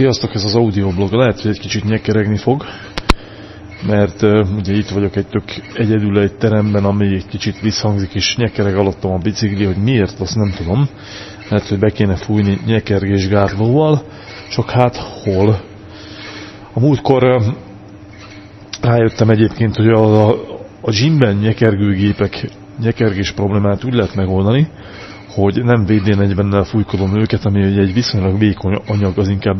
Sziasztok, ez az audioblog. Lehet, hogy egy kicsit nyekeregni fog, mert uh, ugye itt vagyok egy tök egyedül egy teremben, ami egy kicsit visszhangzik, és nyekereg alattam a bicikli, hogy miért, azt nem tudom. Lehet, hogy be kéne fújni nyekergés gátlóval, csak hát hol. A múltkor uh, rájöttem egyébként, hogy a, a, a gymben nyekergőgépek nyekergés problémát úgy lehet megoldani, hogy nem VD40-nel fújkodom őket, ami egy viszonylag vékony anyag, az inkább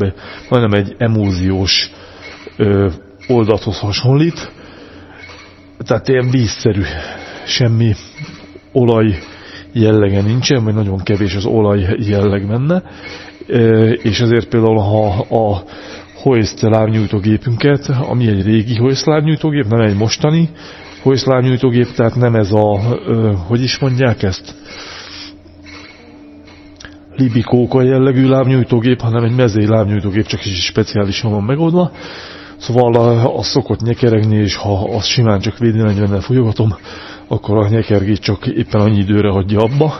majdnem egy emúziós ö, oldathoz hasonlít. Tehát ilyen vízszerű, semmi olaj jellege nincsen, vagy nagyon kevés az olaj jelleg benne. És ezért például, ha a Hoist lábnyújtógépünket, ami egy régi Hoist lábnyújtógép, nem egy mostani Hoist lábnyújtógép, tehát nem ez a, hogy is mondják ezt, libikóka jellegű lábnyújtógép, hanem egy mezei lábnyújtógép, csak is speciálisan van megoldva. Szóval az szokott nyekeregni, és ha azt simán csak védőnegyvennel fújogatom, akkor a nyekergét csak éppen annyi időre hagyja abba,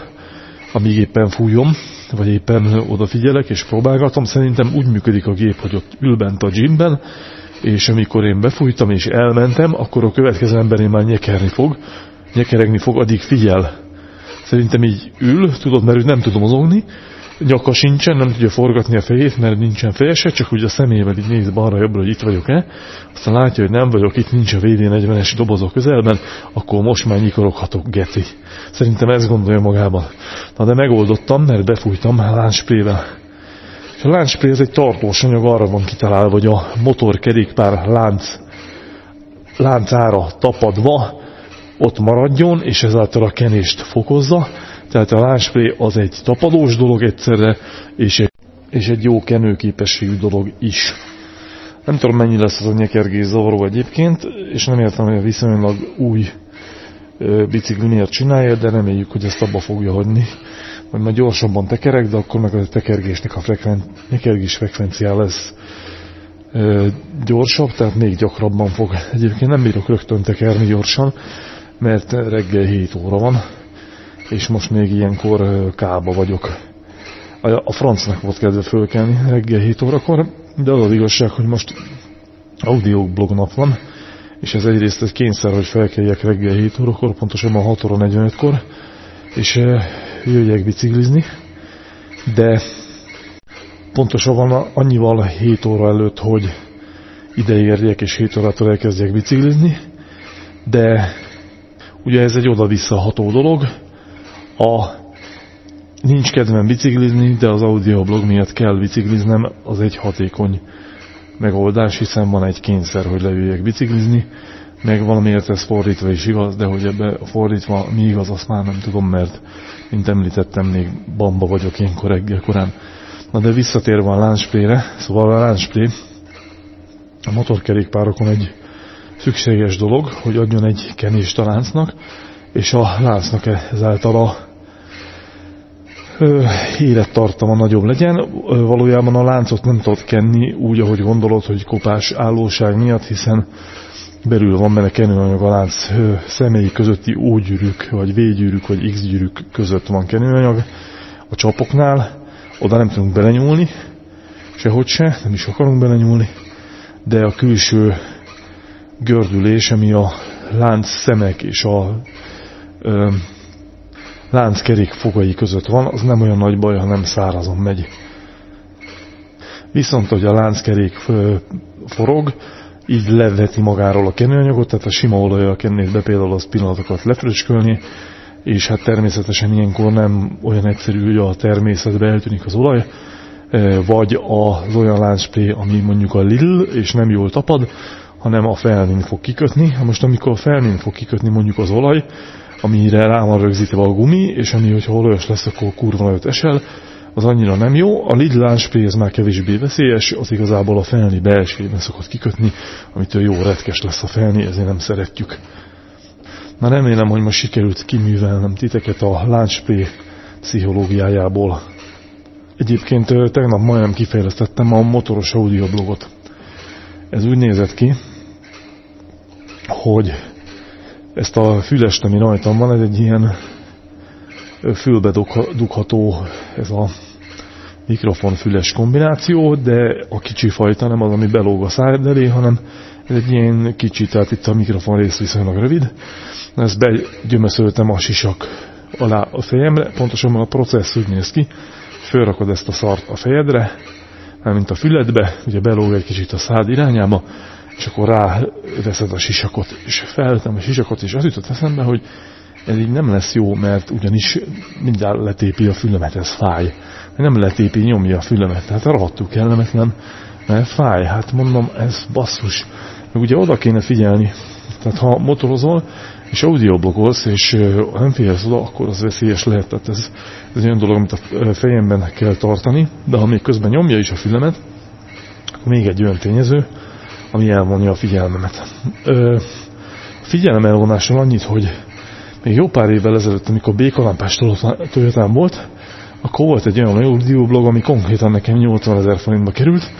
amíg éppen fújom, vagy éppen odafigyelek és próbálgatom. Szerintem úgy működik a gép, hogy ott ül bent a gymben, és amikor én befújtam és elmentem, akkor a következő emberén már nyekerni fog, nyekeregni fog, addig figyel. Szerintem így ül, tudod, mert ő nem tud mozogni, nyaka sincsen, nem tudja forgatni a fejét, mert nincsen feje se, csak úgy a szemével így néz balra-jobbra, hogy itt vagyok-e. Aztán látja, hogy nem vagyok, itt nincs a VD40-es dobozok közelben, akkor most már nyikoroghatok, geci. Szerintem ezt gondolja magában. Na de megoldottam, mert befújtam láncsprével. És a láncspray ez egy tartós anyag, arra van kitalálva, hogy a motorkerékpár lánc, láncára tapadva ott maradjon, és ezáltal a kenést fokozza. Tehát a láncspray az egy tapadós dolog egyszerre, és egy, és egy jó kenőképességű dolog is. Nem tudom mennyi lesz az a nyekergés zavaró egyébként, és nem értem, hogy a viszonylag új bicikli miért csinálja, de reméljük, hogy ezt abba fogja hagyni. Majd gyorsabban tekerek, de akkor meg a tekergésnek a frekven... nyekergés frekvenciá lesz ö, gyorsabb, tehát még gyakrabban fog. Egyébként nem bírok rögtön tekerni gyorsan, mert reggel 7 óra van, és most még ilyenkor kába vagyok. A francnak volt kedve fölkelni reggel 7 órakor, de az az igazság, hogy most blog nap van, és ez egyrészt egy kényszer, hogy felkeljek reggel 7 órakor, pontosabban 6 óra 45-kor, és jöjjek biciklizni, de pontosabban annyival 7 óra előtt, hogy ideérjek és 7 órától elkezdjek biciklizni, de ugye ez egy oda-vissza ható dolog, a nincs kedvem biciklizni, de az audioblog miatt kell bicikliznem, az egy hatékony megoldás, hiszen van egy kényszer, hogy leüljek biciklizni, meg valamiért ez fordítva is igaz, de hogy ebbe fordítva mi igaz, azt már nem tudom, mert mint említettem, még bamba vagyok ilyenkor reggel korán. Na de visszatérve a láncspray szóval a láncspray a motorkerékpárokon egy szükséges dolog, hogy adjon egy kenést a láncnak, és a láncnak ezáltal a élettartama nagyobb legyen. Valójában a láncot nem tudod kenni úgy, ahogy gondolod, hogy kopás állóság miatt, hiszen belül van benne kenőanyag a lánc személyi közötti O-gyűrűk, vagy V-gyűrűk, vagy X-gyűrűk között van kenőanyag a csapoknál. Oda nem tudunk belenyúlni, sehogy se, nem is akarunk belenyúlni, de a külső gördülés, ami a lánc szemek és a ö, lánckerék fogai között van, az nem olyan nagy baj, ha nem szárazon megy. Viszont, hogy a lánckerék forog, így leveti magáról a kenőanyagot, tehát a sima olajjal kennéd be például az pillanatokat lefröcskölni, és hát természetesen ilyenkor nem olyan egyszerű, hogy a természetbe eltűnik az olaj, vagy az olyan láncspray, ami mondjuk a Lidl, és nem jól tapad, hanem a felnén fog kikötni. Most amikor a felnén fog kikötni mondjuk az olaj, amire rá van rögzítve a gumi, és ami, hogyha olajos lesz, akkor kurva nagyot esel, az annyira nem jó. A Lidl Spray ez már kevésbé veszélyes, az igazából a felni belsejében szokott kikötni, amitől jó retkes lesz a felni, ezért nem szeretjük. Na remélem, hogy most sikerült kiművelnem titeket a láncspray pszichológiájából. Egyébként tegnap majdnem kifejlesztettem a motoros audioblogot. Ez úgy nézett ki, hogy ezt a fülest, ami rajtam van, ez egy ilyen fülbe dugható, ez a mikrofon-füles kombináció, de a kicsi fajta nem az, ami belóg a szád elé, hanem ez egy ilyen kicsi, tehát itt a mikrofon rész viszonylag rövid. Ezt begyömöszöltem a sisak alá a fejemre, pontosan a processz úgy néz ki, fölrakod ezt a szart a fejedre, mint a füledbe, ugye belóg egy kicsit a szád irányába, és akkor ráveszed a sisakot, és feltem a sisakot, és az jutott eszembe, hogy ez így nem lesz jó, mert ugyanis mindjárt letépi a fülemet, ez fáj. Nem letépi, nyomja a fülemet, tehát rohadtul kellemetlen, mert fáj. Hát mondom, ez basszus. Meg ugye oda kéne figyelni. Tehát ha motorozol, és audioblokolsz, és nem figyelsz oda, akkor az veszélyes lehet. Tehát ez, ez olyan dolog, amit a fejemben kell tartani, de ha még közben nyomja is a fülemet, akkor még egy olyan tényező, ami elvonja a figyelmemet. Ö, figyelem elvonással annyit, hogy még jó pár évvel ezelőtt, amikor békalampás Toyotán volt, akkor volt egy olyan audioblog, ami konkrétan nekem 80 ezer forintba került,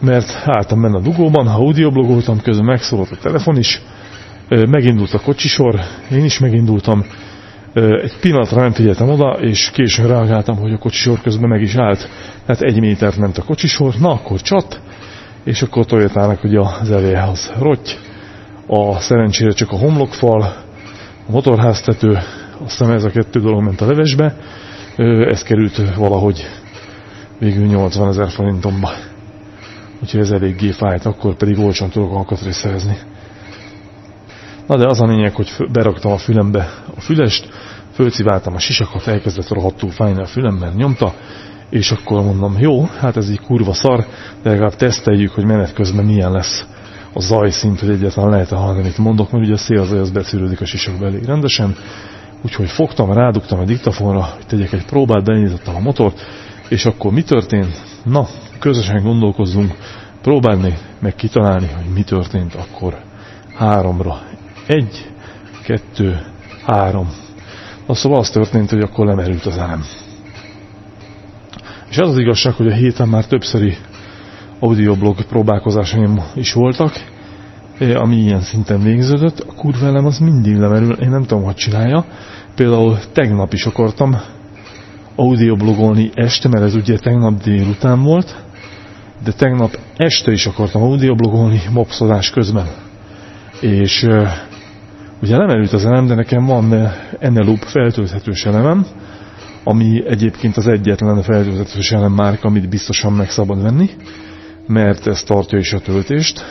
mert álltam benne a dugóban, ha audioblogoltam, közben megszólott a telefon is, megindult a kocsisor, én is megindultam, egy pillanatra nem figyeltem oda, és későn reagáltam, hogy a kocsisor közben meg is állt. Tehát egy métert ment a kocsisor, na akkor csat, és akkor Toyotának ugye az eléhez rotty, a szerencsére csak a homlokfal, a motorháztető, azt hiszem ez a kettő dolog ment a levesbe, ez került valahogy végül 80 ezer forintomba. Úgyhogy ez eléggé fájt, akkor pedig olcsón tudok alkatrészt szerezni. Na de az a lényeg, hogy beraktam a fülembe a fülest, fölciváltam a sisakot, elkezdett rohadtul fájni a fülemben, nyomta, és akkor mondom, jó, hát ez így kurva szar, de legalább teszteljük, hogy menet közben milyen lesz a zajszint, hogy egyáltalán lehet-e hallani, amit mondok, mert ugye a szélzaj az beszűrődik a sisak belé rendesen. Úgyhogy fogtam, rádugtam a diktafonra, hogy tegyek egy próbát, beindítottam a motort, és akkor mi történt? Na, közösen gondolkozzunk, próbálni meg kitalálni, hogy mi történt akkor háromra. Egy, kettő, három. Na szóval az történt, hogy akkor lemerült az elem. És az az igazság, hogy a héten már többszöri audioblog próbálkozásaim is voltak, eh, ami ilyen szinten végződött. A kurva elem az mindig lemerül, én nem tudom, hogy csinálja. Például tegnap is akartam audioblogolni este, mert ez ugye tegnap délután volt, de tegnap este is akartam audioblogolni mopszolás közben. És uh, ugye lemerült az elem, de nekem van eh, Eneloop feltölthetős elemem, ami egyébként az egyetlen feltöltetős elem márka, amit biztosan meg szabad venni, mert ez tartja is a töltést.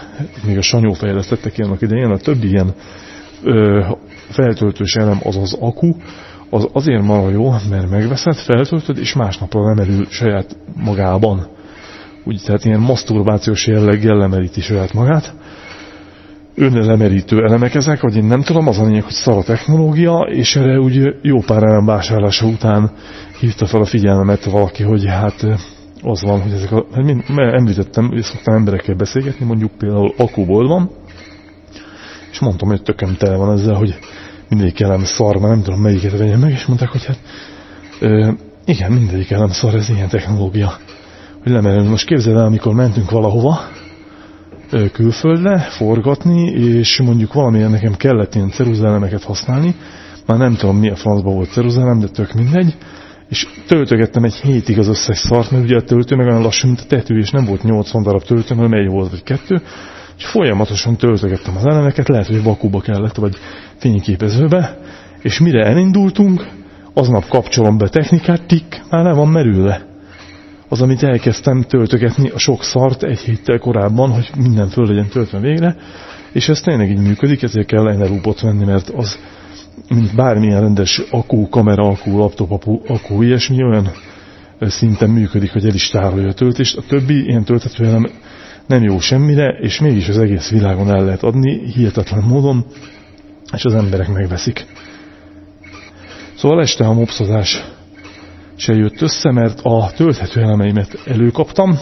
Még a Sanyó fejlesztette ki annak idején, a többi ilyen ö, feltöltős elem az akku, az azért marha jó, mert megveszed, feltöltöd, és másnapra lemerül saját magában. Úgy, tehát ilyen maszturbációs jelleggel lemeríti saját magát. Önlemerítő elemek ezek, vagy én nem tudom, az a lényeg, hogy szar a technológia, és erre úgy jó pár elem vásárlása után hívta fel a figyelmemet valaki, hogy hát az van, hogy ezek a, hát említettem, hogy szoktam emberekkel beszélgetni, mondjuk például akkuból van, és mondtam, hogy tökem tele van ezzel, hogy mindegyik elem szar, mert nem tudom melyiket vegyem meg, és mondták, hogy hát ö, igen, mindegyik elem szar, ez ilyen technológia. Hogy lemerünk. Most képzeld el, amikor mentünk valahova, külföldre, forgatni, és mondjuk valamilyen nekem kellett ilyen ceruzelemeket használni, már nem tudom milyen francba volt ceruzelem, de tök mindegy, és töltögettem egy hétig az összes szart, mert ugye a töltő meg olyan lassú, mint a tető, és nem volt 80 darab töltő, hanem egy volt, vagy kettő, és folyamatosan töltögettem az elemeket, lehet, hogy vakuba kellett, vagy fényképezőbe, és mire elindultunk, aznap kapcsolom be technikát, tik, már le van merülve. Az, amit elkezdtem töltögetni a sok szart egy héttel korábban, hogy minden föl legyen töltve végre, és ez tényleg így működik, ezért kell Enerupot venni, mert az mint bármilyen rendes akku, kamera akku, laptop akku, ilyesmi olyan szinten működik, hogy el is tárolja a töltést. A többi ilyen tölthető elem nem jó semmire, és mégis az egész világon el lehet adni hihetetlen módon, és az emberek megveszik. Szóval este a mopszozás se jött össze, mert a tölthető elemeimet előkaptam,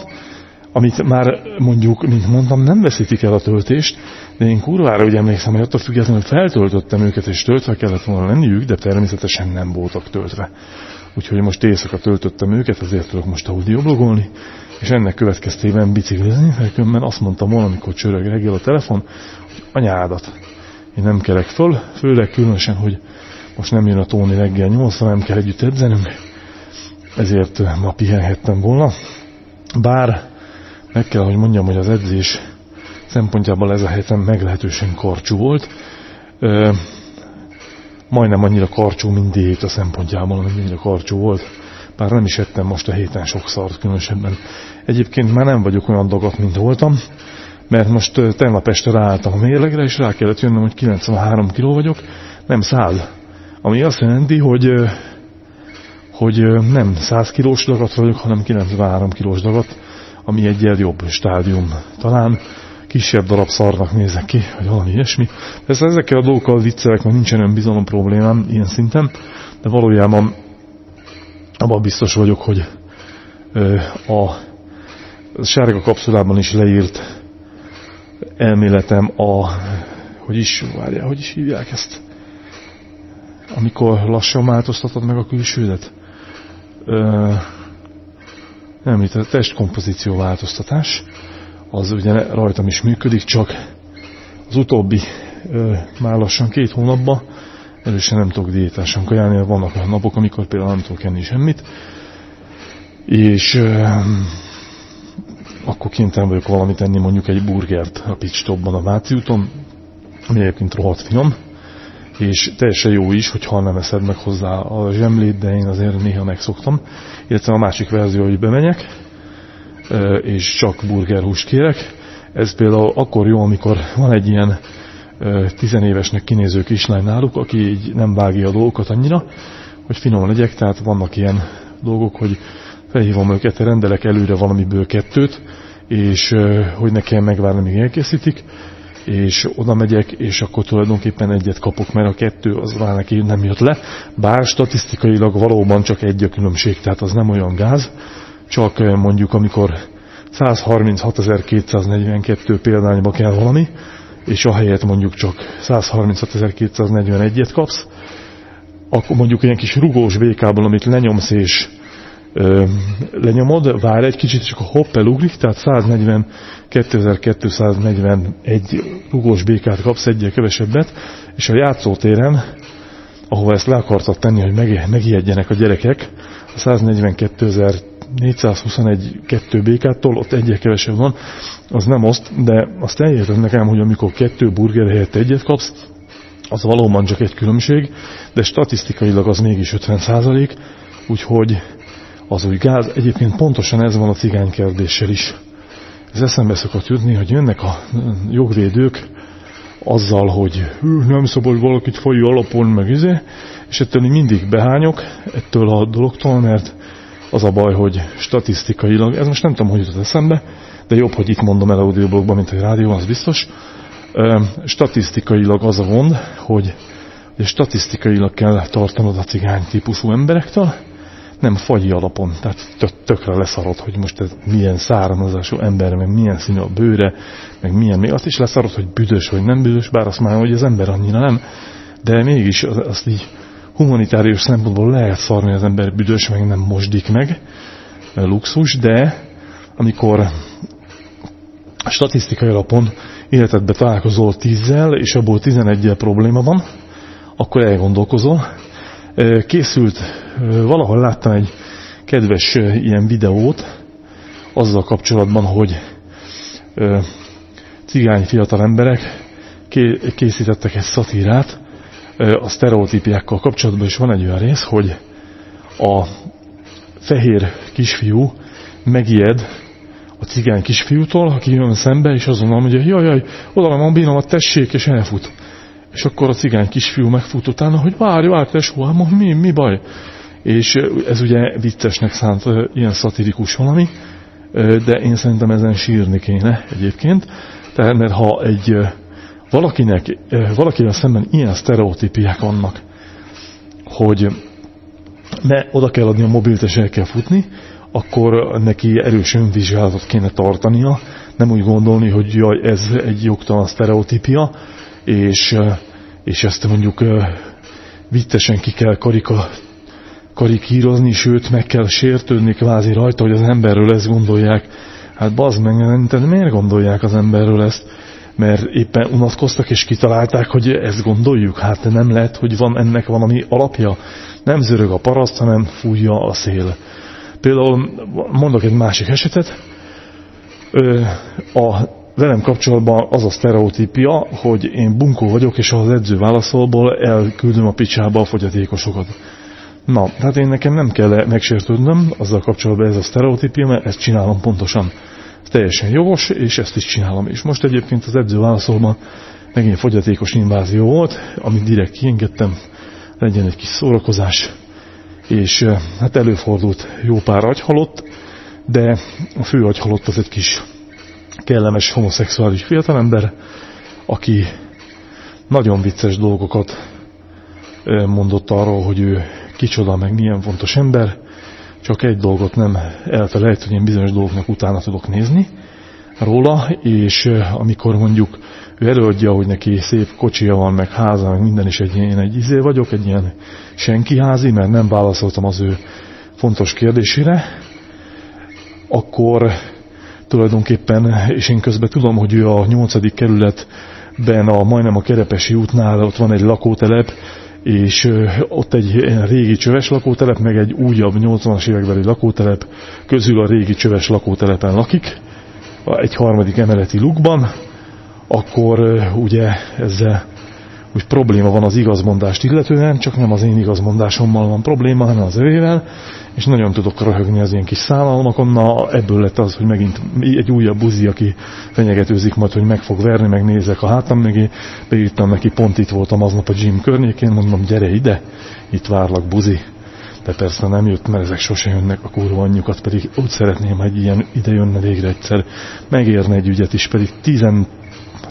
amit már mondjuk, mint mondtam, nem veszítik el a töltést, de én kurvára úgy emlékszem, hogy attól függetlenül feltöltöttem őket, és töltve kellett volna lenniük, de természetesen nem voltak töltve. Úgyhogy most éjszaka töltöttem őket, ezért tudok most audioblogolni, és ennek következtében biciklizni, mert különben azt mondtam volna, amikor csörög reggel a telefon, hogy anyádat, én nem kelek föl, főleg különösen, hogy most nem jön a Tóni reggel 8 nem kell együtt edzenünk, ezért ma pihenhettem volna. Bár meg kell, hogy mondjam, hogy az edzés szempontjából ez a héten meglehetősen karcsú volt. Ö, majdnem annyira karcsú, mint diéta szempontjából, mint annyira karcsú volt. Bár nem is ettem most a héten sok szart különösebben. Egyébként már nem vagyok olyan dagat, mint voltam, mert most tegnap este ráálltam a mérlegre, és rá kellett jönnöm, hogy 93 kg vagyok, nem 100. Ami azt jelenti, hogy, hogy nem 100 kilós dagat vagyok, hanem 93 kilós dagat, ami egy jobb stádium. Talán kisebb darab szarnak nézek ki, vagy valami ilyesmi. Persze ezekkel a dolgokkal viccelek, mert nincsen olyan bizalom problémám ilyen szinten, de valójában abban biztos vagyok, hogy a sárga kapszulában is leírt elméletem a, hogy is, várjál, hogy is hívják ezt? Amikor lassan változtatod meg a külsődet? Ö, nem, a testkompozíció változtatás, az ugye rajtam is működik, csak az utóbbi ö, már lassan két hónapban elősen nem tudok diétásan kajálni, vannak olyan napok, amikor például nem tudok enni semmit, és ö, akkor kénytelen vagyok valamit enni, mondjuk egy burgert a pitstopban a Váci úton, ami egyébként rohadt finom, és teljesen jó is, hogyha nem eszed meg hozzá a zsemlét, de én azért néha megszoktam. Illetve a másik verzió, hogy bemegyek, és csak burgerhúst kérek. Ez például akkor jó, amikor van egy ilyen tizenévesnek kinéző kislány náluk, aki így nem vágja a dolgokat annyira, hogy finom legyek, tehát vannak ilyen dolgok, hogy felhívom őket, rendelek előre valamiből kettőt, és hogy ne kell megvárni, míg elkészítik, és oda megyek, és akkor tulajdonképpen egyet kapok, mert a kettő az már neki nem jött le, bár statisztikailag valóban csak egy a különbség, tehát az nem olyan gáz, csak mondjuk amikor 136.242 példányba kell valami, és ahelyett mondjuk csak 136.241-et kapsz, akkor mondjuk ilyen kis rugós békából, amit lenyomsz és ö, lenyomod, vár egy kicsit, és akkor hopp elugrik, tehát 142.241 rugós békát kapsz, egyel kevesebbet, és a játszótéren, ahova ezt le akartad tenni, hogy meg, megijedjenek a gyerekek, a 142.421 2 békától, ott egyel kevesebb van, az nem oszt, de azt elérted nekem, hogy amikor kettő burger helyett egyet kapsz, az valóban csak egy különbség, de statisztikailag az mégis 50 százalék, úgyhogy az új gáz. Egyébként pontosan ez van a cigánykérdéssel is. Ez eszembe szokott jutni, hogy jönnek a jogvédők azzal, hogy nem szabad valakit faji alapon meg izé, és ettől mindig behányok ettől a dologtól, mert az a baj, hogy statisztikailag, ez most nem tudom, hogy jutott eszembe, de jobb, hogy itt mondom el audioblogban, mint a rádió, az biztos. Statisztikailag az a gond, hogy statisztikailag kell tartanod a cigány típusú emberektől, nem fagyi alapon, tehát tökre leszarod, hogy most ez milyen származású ember, meg milyen színű a bőre, meg milyen, még. Azt is leszarod, hogy büdös vagy nem büdös, bár azt már, hogy az ember annyira nem, de mégis azt így humanitárius szempontból lehet szarni, az ember büdös, meg nem mosdik meg, luxus, de amikor statisztikai alapon életedbe találkozol tízzel, és abból tizenegyel probléma van, akkor elgondolkozol. Készült valahol láttam egy kedves ilyen videót azzal kapcsolatban, hogy cigány fiatal emberek készítettek egy szatírát a sztereotípiákkal kapcsolatban, és van egy olyan rész, hogy a fehér kisfiú megijed a cigány kisfiútól, aki jön szembe, és azonnal mondja, jaj, jaj, oda van a mobilomat, tessék, és elfut. És akkor a cigány kisfiú megfut utána, hogy várj, várj, tesó, mi, mi baj? és ez ugye viccesnek szánt ilyen szatirikus valami, de én szerintem ezen sírni kéne egyébként, tehát mert ha egy valakinek, valakivel szemben ilyen sztereotípiák vannak, hogy ne oda kell adni a mobilt és el kell futni, akkor neki erős önvizsgálatot kéne tartania, nem úgy gondolni, hogy jaj, ez egy jogtalan sztereotípia, és, és ezt mondjuk viccesen ki kell karika karikírozni, sőt meg kell sértődni kvázi rajta, hogy az emberről ezt gondolják. Hát bazd meg, de miért gondolják az emberről ezt? mert éppen unatkoztak és kitalálták, hogy ezt gondoljuk. Hát nem lehet, hogy van ennek valami alapja. Nem zörög a paraszt, hanem fújja a szél. Például mondok egy másik esetet. A velem kapcsolatban az a sztereotípia, hogy én bunkó vagyok, és az edző válaszolból elküldöm a picsába a fogyatékosokat. Na, hát én nekem nem kell megsértődnöm azzal kapcsolatban ez a sztereotípia, mert ezt csinálom pontosan. Ez teljesen jogos, és ezt is csinálom. És most egyébként az edző válaszolban megint fogyatékos invázió volt, amit direkt kiengedtem, legyen egy kis szórakozás, és hát előfordult jó pár agyhalott, de a fő agyhalott az egy kis kellemes homoszexuális fiatalember, aki nagyon vicces dolgokat mondott arról, hogy ő kicsoda, meg milyen fontos ember, csak egy dolgot nem elfelejt, hogy én bizonyos dolgoknak utána tudok nézni róla, és amikor mondjuk ő előadja, hogy neki szép kocsia van, meg háza, meg minden is egy, én egy izé vagyok, egy ilyen senki házi, mert nem válaszoltam az ő fontos kérdésére, akkor tulajdonképpen, és én közben tudom, hogy ő a 8. kerületben, a, majdnem a Kerepesi útnál, ott van egy lakótelep, és ott egy régi csöves lakótelep, meg egy újabb 80-as évekbeli lakótelep közül a régi csöves lakótelepen lakik, egy harmadik emeleti lukban, akkor ugye ezzel úgy probléma van az igazmondást illetően, csak nem az én igazmondásommal van probléma, hanem az övével, és nagyon tudok röhögni az ilyen kis szállalmakon, na ebből lett az, hogy megint egy újabb buzi, aki fenyegetőzik majd, hogy meg fog verni, megnézek a hátam mögé, beírtam neki, pont itt voltam aznap a gym környékén, mondom, gyere ide, itt várlak buzi. De persze nem jött, mert ezek sose jönnek a kurva anyjukat, pedig úgy szeretném, hogy ilyen ide jönne végre egyszer, megérne egy ügyet is, pedig tizen,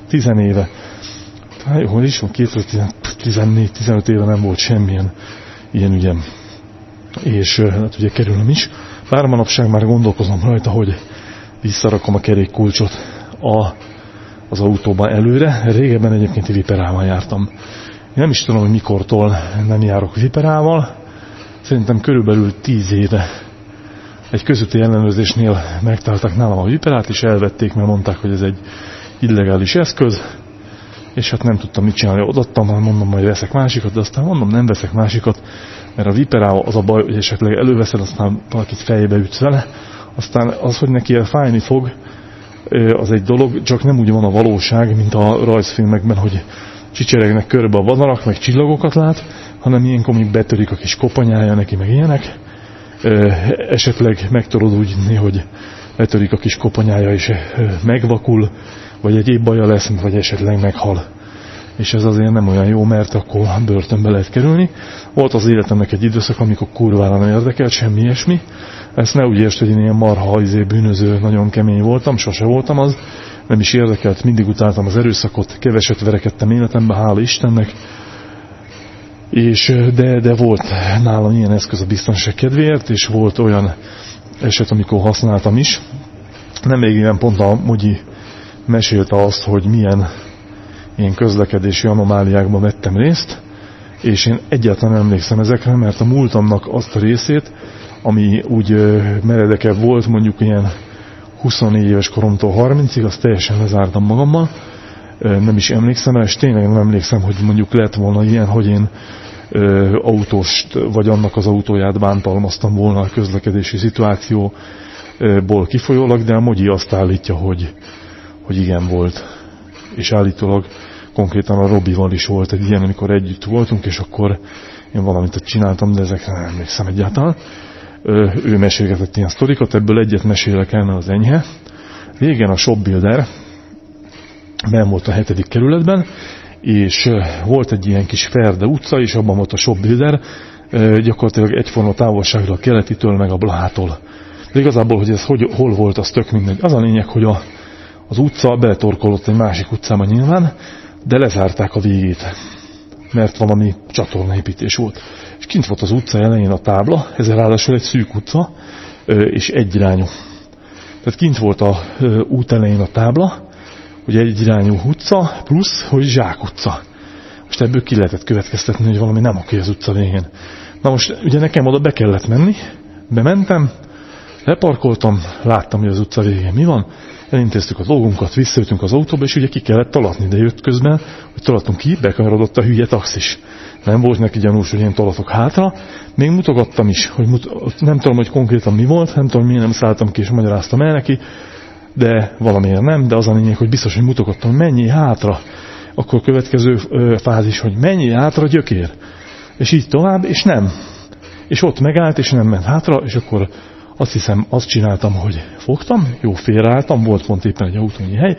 tizen éve hát, hol is van, 2014-15 éve nem volt semmilyen ilyen ügyem. És hát ugye kerülöm is. Bár manapság már gondolkozom rajta, hogy visszarakom a kerékkulcsot a, az autóban előre. Régebben egyébként viperával jártam. Én nem is tudom, hogy mikortól nem járok viperával. Szerintem körülbelül 10 éve egy közötti ellenőrzésnél megtaláltak nálam a viperát, és elvették, mert mondták, hogy ez egy illegális eszköz, és hát nem tudtam mit csinálni. Odattam, mondom, majd veszek másikat, de aztán mondom, nem veszek másikat, mert a viperával az a baj, hogy esetleg előveszed, aztán valakit fejbe ütsz vele, aztán az, hogy neki fájni fog, az egy dolog, csak nem úgy van a valóság, mint a rajzfilmekben, hogy csicseregnek körbe a vadarak, meg csillagokat lát, hanem ilyenkor mondjuk betörik a kis kopanyája neki, meg ilyenek. Esetleg meg tudod úgy hogy betörik a kis kopanyája, és megvakul, vagy egyéb baja lesz, vagy esetleg meghal. És ez azért nem olyan jó, mert akkor börtönbe lehet kerülni. Volt az életemnek egy időszak, amikor kurvára nem érdekelt, semmi ilyesmi. Ezt ne úgy értsd, hogy én ilyen marha izé, bűnöző, nagyon kemény voltam, sose voltam az. Nem is érdekelt, mindig utáltam az erőszakot, keveset verekedtem életemben, hála Istennek. És, de, de volt nálam ilyen eszköz a biztonság kedvéért, és volt olyan eset, amikor használtam is. Nem még ilyen pont a Mogyi mesélte azt, hogy milyen ilyen közlekedési anomáliákban vettem részt, és én egyáltalán emlékszem ezekre, mert a múltamnak azt a részét, ami úgy meredekebb volt, mondjuk ilyen 24 éves koromtól 30-ig, azt teljesen lezártam magammal, nem is emlékszem és tényleg nem emlékszem, hogy mondjuk lett volna ilyen, hogy én autóst, vagy annak az autóját bántalmaztam volna a közlekedési szituációból kifolyólag, de a Mogyi azt állítja, hogy, hogy igen volt. És állítólag konkrétan a Robival is volt egy ilyen, amikor együtt voltunk, és akkor én valamit csináltam, de ezekre nem emlékszem egyáltalán. Ő mesélgetett ilyen sztorikat, ebből egyet mesélek el, az enyhe. Régen a Shopbuilder ben volt a hetedik kerületben, és volt egy ilyen kis Ferde utca, és abban volt a Shopbuilder, gyakorlatilag egyforma távolságra a keletitől, meg a Blától. De igazából, hogy ez hogy, hol volt, az tök mindegy. Az a lényeg, hogy a, az utca beletorkolott egy másik utcába nyilván, de lezárták a végét, mert valami csatornaépítés volt. És kint volt az utca elején a tábla, ez ráadásul egy szűk utca, és egyirányú. Tehát kint volt a út elején a tábla, hogy egyirányú utca, plusz, hogy zsák utca. Most ebből ki lehetett következtetni, hogy valami nem oké az utca végén. Na most ugye nekem oda be kellett menni, bementem, Leparkoltam, láttam, hogy az utca végén mi van, elintéztük a dolgunkat, visszajöttünk az autóba, és ugye ki kellett talatni, de jött közben, hogy talatunk ki, bekanyarodott a hülye taxis. Nem volt neki gyanús, hogy én talatok hátra, még mutogattam is, hogy mut, nem tudom, hogy konkrétan mi volt, nem tudom, miért nem szálltam ki és magyaráztam el neki, de valamiért nem, de az a lényeg, hogy biztos, hogy mutogattam, mennyi hátra. Akkor következő fázis, hogy mennyi hátra gyökér. És így tovább, és nem. És ott megállt, és nem ment hátra, és akkor azt hiszem, azt csináltam, hogy fogtam, jó félreálltam, volt pont éppen egy autónyi hely,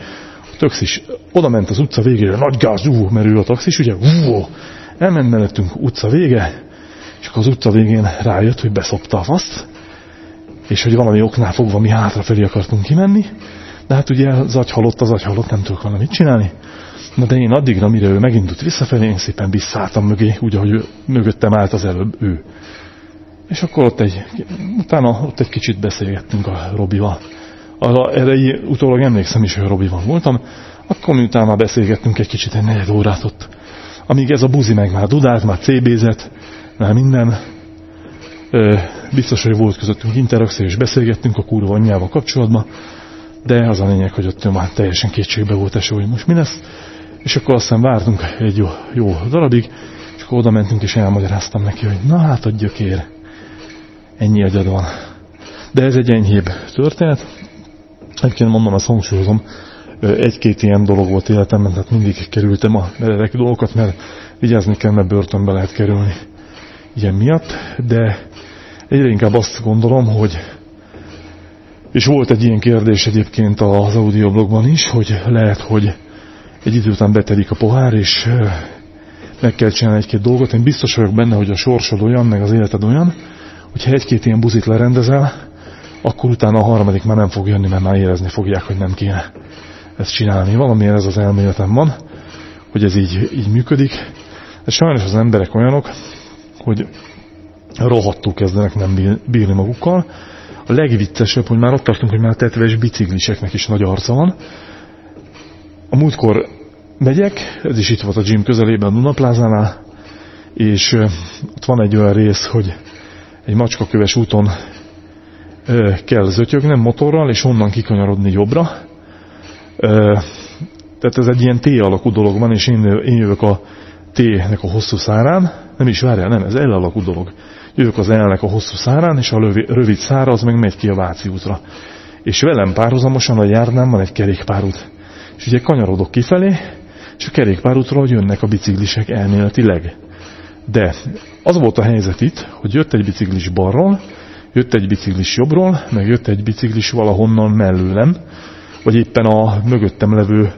a taxis oda ment az utca végére, nagy gáz, ú, mert ő a taxis, ugye, ú, elment mellettünk utca vége, és akkor az utca végén rájött, hogy beszopta a faszt, és hogy valami oknál fogva mi hátrafelé akartunk kimenni, de hát ugye az agy halott, az agy halott, nem tudok valamit csinálni. Na de én addigra, mire ő megindult visszafelé, én szépen visszaálltam mögé, úgy, ahogy ő, mögöttem állt az előbb ő. És akkor ott egy, utána ott egy kicsit beszélgettünk a Robival. Arra, erre utólag emlékszem is, hogy a Robival voltam. Akkor miután már beszélgettünk egy kicsit, egy negyed órát ott. Amíg ez a buzi meg már dudált, már CB-zett, már minden. Ö, biztos, hogy volt közöttünk interakció, és beszélgettünk a kurva anyjával kapcsolatban. De az a lényeg, hogy ott már teljesen kétségbe volt eső, hogy most mi lesz. És akkor aztán vártunk egy jó, jó darabig, és akkor oda mentünk, és elmagyaráztam neki, hogy na hát adjuk ér ennyi agyad van. De ez egy enyhébb történet. Egyébként mondom, ezt hangsúlyozom, egy-két ilyen dolog volt életemben, tehát mindig kerültem a meredek dolgokat, mert vigyázni kell, mert börtönbe lehet kerülni ilyen miatt, de egyre inkább azt gondolom, hogy és volt egy ilyen kérdés egyébként az audioblogban is, hogy lehet, hogy egy idő után betelik a pohár, és meg kell csinálni egy-két dolgot. Én biztos vagyok benne, hogy a sorsod olyan, meg az életed olyan, hogyha egy-két ilyen buzit lerendezel, akkor utána a harmadik már nem fog jönni, mert már érezni fogják, hogy nem kéne ezt csinálni. Valamilyen ez az elméletem van, hogy ez így, így működik. De sajnos az emberek olyanok, hogy rohadtul kezdenek nem bírni magukkal. A legviccesebb, hogy már ott tartunk, hogy már tetves bicikliseknek is nagy arca van. A múltkor megyek, ez is itt volt a gym közelében a Dunaplázánál, és ott van egy olyan rész, hogy egy macskaköves úton ö, kell zötyögnem motorral, és onnan kikanyarodni jobbra. Ö, tehát ez egy ilyen T alakú dolog van, és én, én jövök a T-nek a hosszú szárán, nem is várjál, nem, ez L alakú dolog. Jövök az L-nek a hosszú szárán, és a lövi, rövid szára az meg megy ki a Váci útra. És velem párhuzamosan a járnám van egy kerékpárút. És ugye kanyarodok kifelé, és a kerékpárútról jönnek a biciklisek elméletileg. De az volt a helyzet itt, hogy jött egy biciklis balról, jött egy biciklis jobbról, meg jött egy biciklis valahonnan mellőlem, vagy éppen a mögöttem levő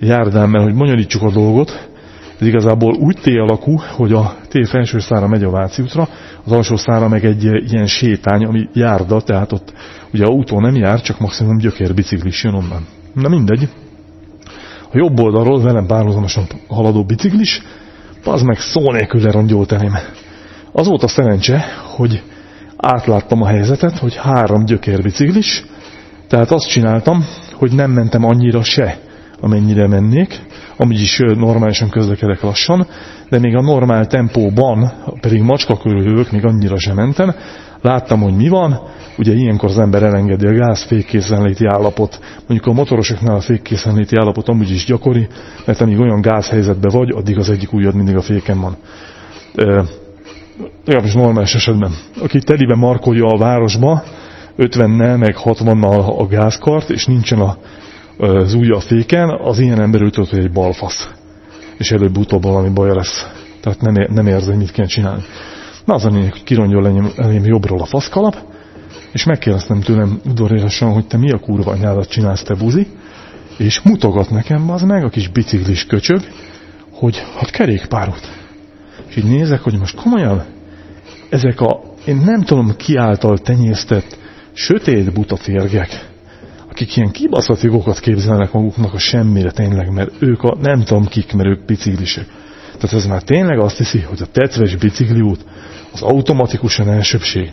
járdámmel, hogy bonyolítsuk a dolgot. Ez igazából úgy T alakú, hogy a T felső szára megy a Váci útra, az alsó szára meg egy ilyen sétány, ami járda, tehát ott ugye autó nem jár, csak maximum gyökér biciklis jön onnan. Na mindegy. A jobb oldalról velem párhuzamosan haladó biciklis, az meg szó nélkül lerongyolt elém. Az volt a szerencse, hogy átláttam a helyzetet, hogy három gyökérbiciklis, tehát azt csináltam, hogy nem mentem annyira se, amennyire mennék, amúgy is normálisan közlekedek lassan, de még a normál tempóban, pedig macska körül még annyira sem mentem, láttam, hogy mi van, ugye ilyenkor az ember elengedi a gáz fékkészenléti állapot. Mondjuk a motorosoknál a fékkészenléti állapot amúgy is gyakori, mert amíg olyan gázhelyzetben vagy, addig az egyik ujjad mindig a féken van. E, legalábbis normális esetben. Aki telibe markolja a városba, 50-nel, meg 60-nal a gázkart, és nincsen a, az ujja a féken, az ilyen ember ütött, hogy egy balfasz. És előbb-utóbb valami baja lesz. Tehát nem, nem érzi, hogy mit kell csinálni. Na az a lényeg, hogy kirongyol elém, elém jobbról a faszkalap, és megkérdeztem tőlem udvariasan, hogy te mi a kurva anyádat csinálsz, te buzi, és mutogat nekem az meg a kis biciklis köcsög, hogy hát kerékpárút. És így nézek, hogy most komolyan ezek a, én nem tudom ki által tenyésztett sötét buta férgek, akik ilyen kibaszott jogokat képzelnek maguknak a semmire tényleg, mert ők a nem tudom kik, mert ők biciklisek. Tehát ez már tényleg azt hiszi, hogy a tetves bicikliút az automatikusan elsőbség.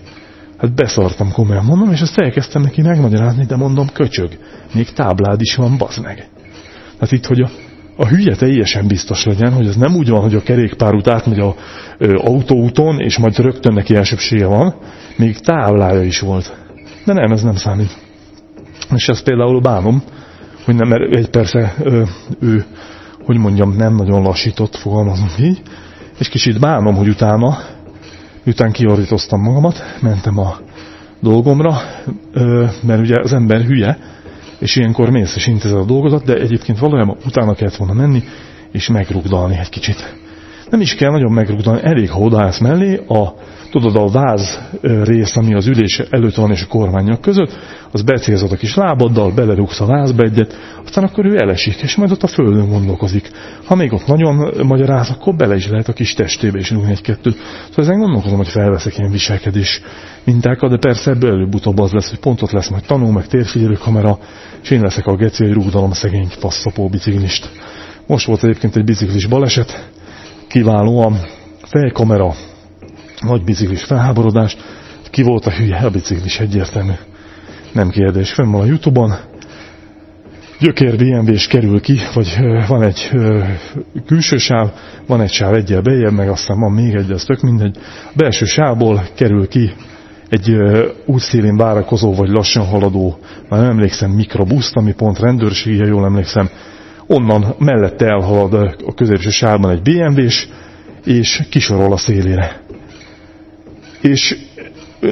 Hát beszartam komolyan mondom, és ezt elkezdtem neki megmagyarázni, de mondom, köcsög, még táblád is van, bazd meg. Hát itt, hogy a, a hülye teljesen biztos legyen, hogy ez nem úgy van, hogy a kerékpárút átmegy a ö, autóúton, és majd rögtön neki elsőbsége van, még táblája is volt. De nem, ez nem számít. És ezt például bánom, hogy nem, mert egy persze ő, ő hogy mondjam, nem nagyon lassított, fogalmazom így, és kicsit bánom, hogy utána, után kiordítoztam magamat, mentem a dolgomra, mert ugye az ember hülye, és ilyenkor mész és intézed a dolgozat, de egyébként valójában utána kellett volna menni, és megrugdalni egy kicsit. Nem is kell nagyon megrugdalni, elég, ha odaállsz mellé, a tudod, a váz rész, ami az ülés előtt van és a kormányok között, az becélzod a kis lábaddal, belerúgsz a vázba egyet, aztán akkor ő elesik, és majd ott a földön gondolkozik. Ha még ott nagyon magyaráz, akkor bele is lehet a kis testébe is rúgni egy-kettőt. Szóval ezen gondolkozom, hogy felveszek ilyen viselkedés mintákat, de persze ebből előbb-utóbb az lesz, hogy pontot lesz majd tanul, meg térfigyelő kamera, és én leszek a geci, hogy rúgdalom szegény passzapó biciklist. Most volt egyébként egy biciklis baleset, kiválóan fejkamera, nagy biciklis felháborodás, ki volt a hülye, a biciklis egyértelmű. Nem kérdés, fenn van a Youtube-on, gyökér bmw és kerül ki, vagy van egy külső sáv, van egy sáv egyel bejebb, meg aztán van még egy, ez tök mindegy. A belső sávból kerül ki egy útszélén várakozó vagy lassan haladó, már nem emlékszem, mikrobuszt, ami pont rendőrségi, jól emlékszem, onnan mellette elhalad a középső sávban egy BMW-s, és kisorol a szélére. És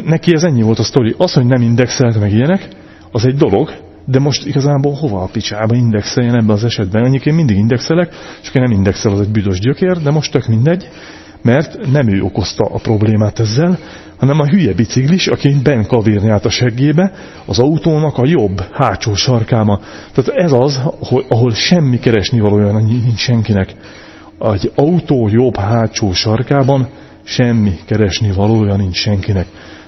neki ez ennyi volt a sztori. Az, hogy nem indexelt meg ilyenek, az egy dolog, de most igazából hova a picsába indexeljen ebben az esetben? Én mindig indexelek, és aki nem indexel, az egy büdös gyökér, de most tök mindegy, mert nem ő okozta a problémát ezzel, hanem a hülye biciklis, aki ben kavírni a seggébe, az autónak a jobb hátsó sarkáma. Tehát ez az, ahol, ahol semmi keresni valója nincs senkinek. Egy autó jobb hátsó sarkában semmi keresni valója nincs senkinek.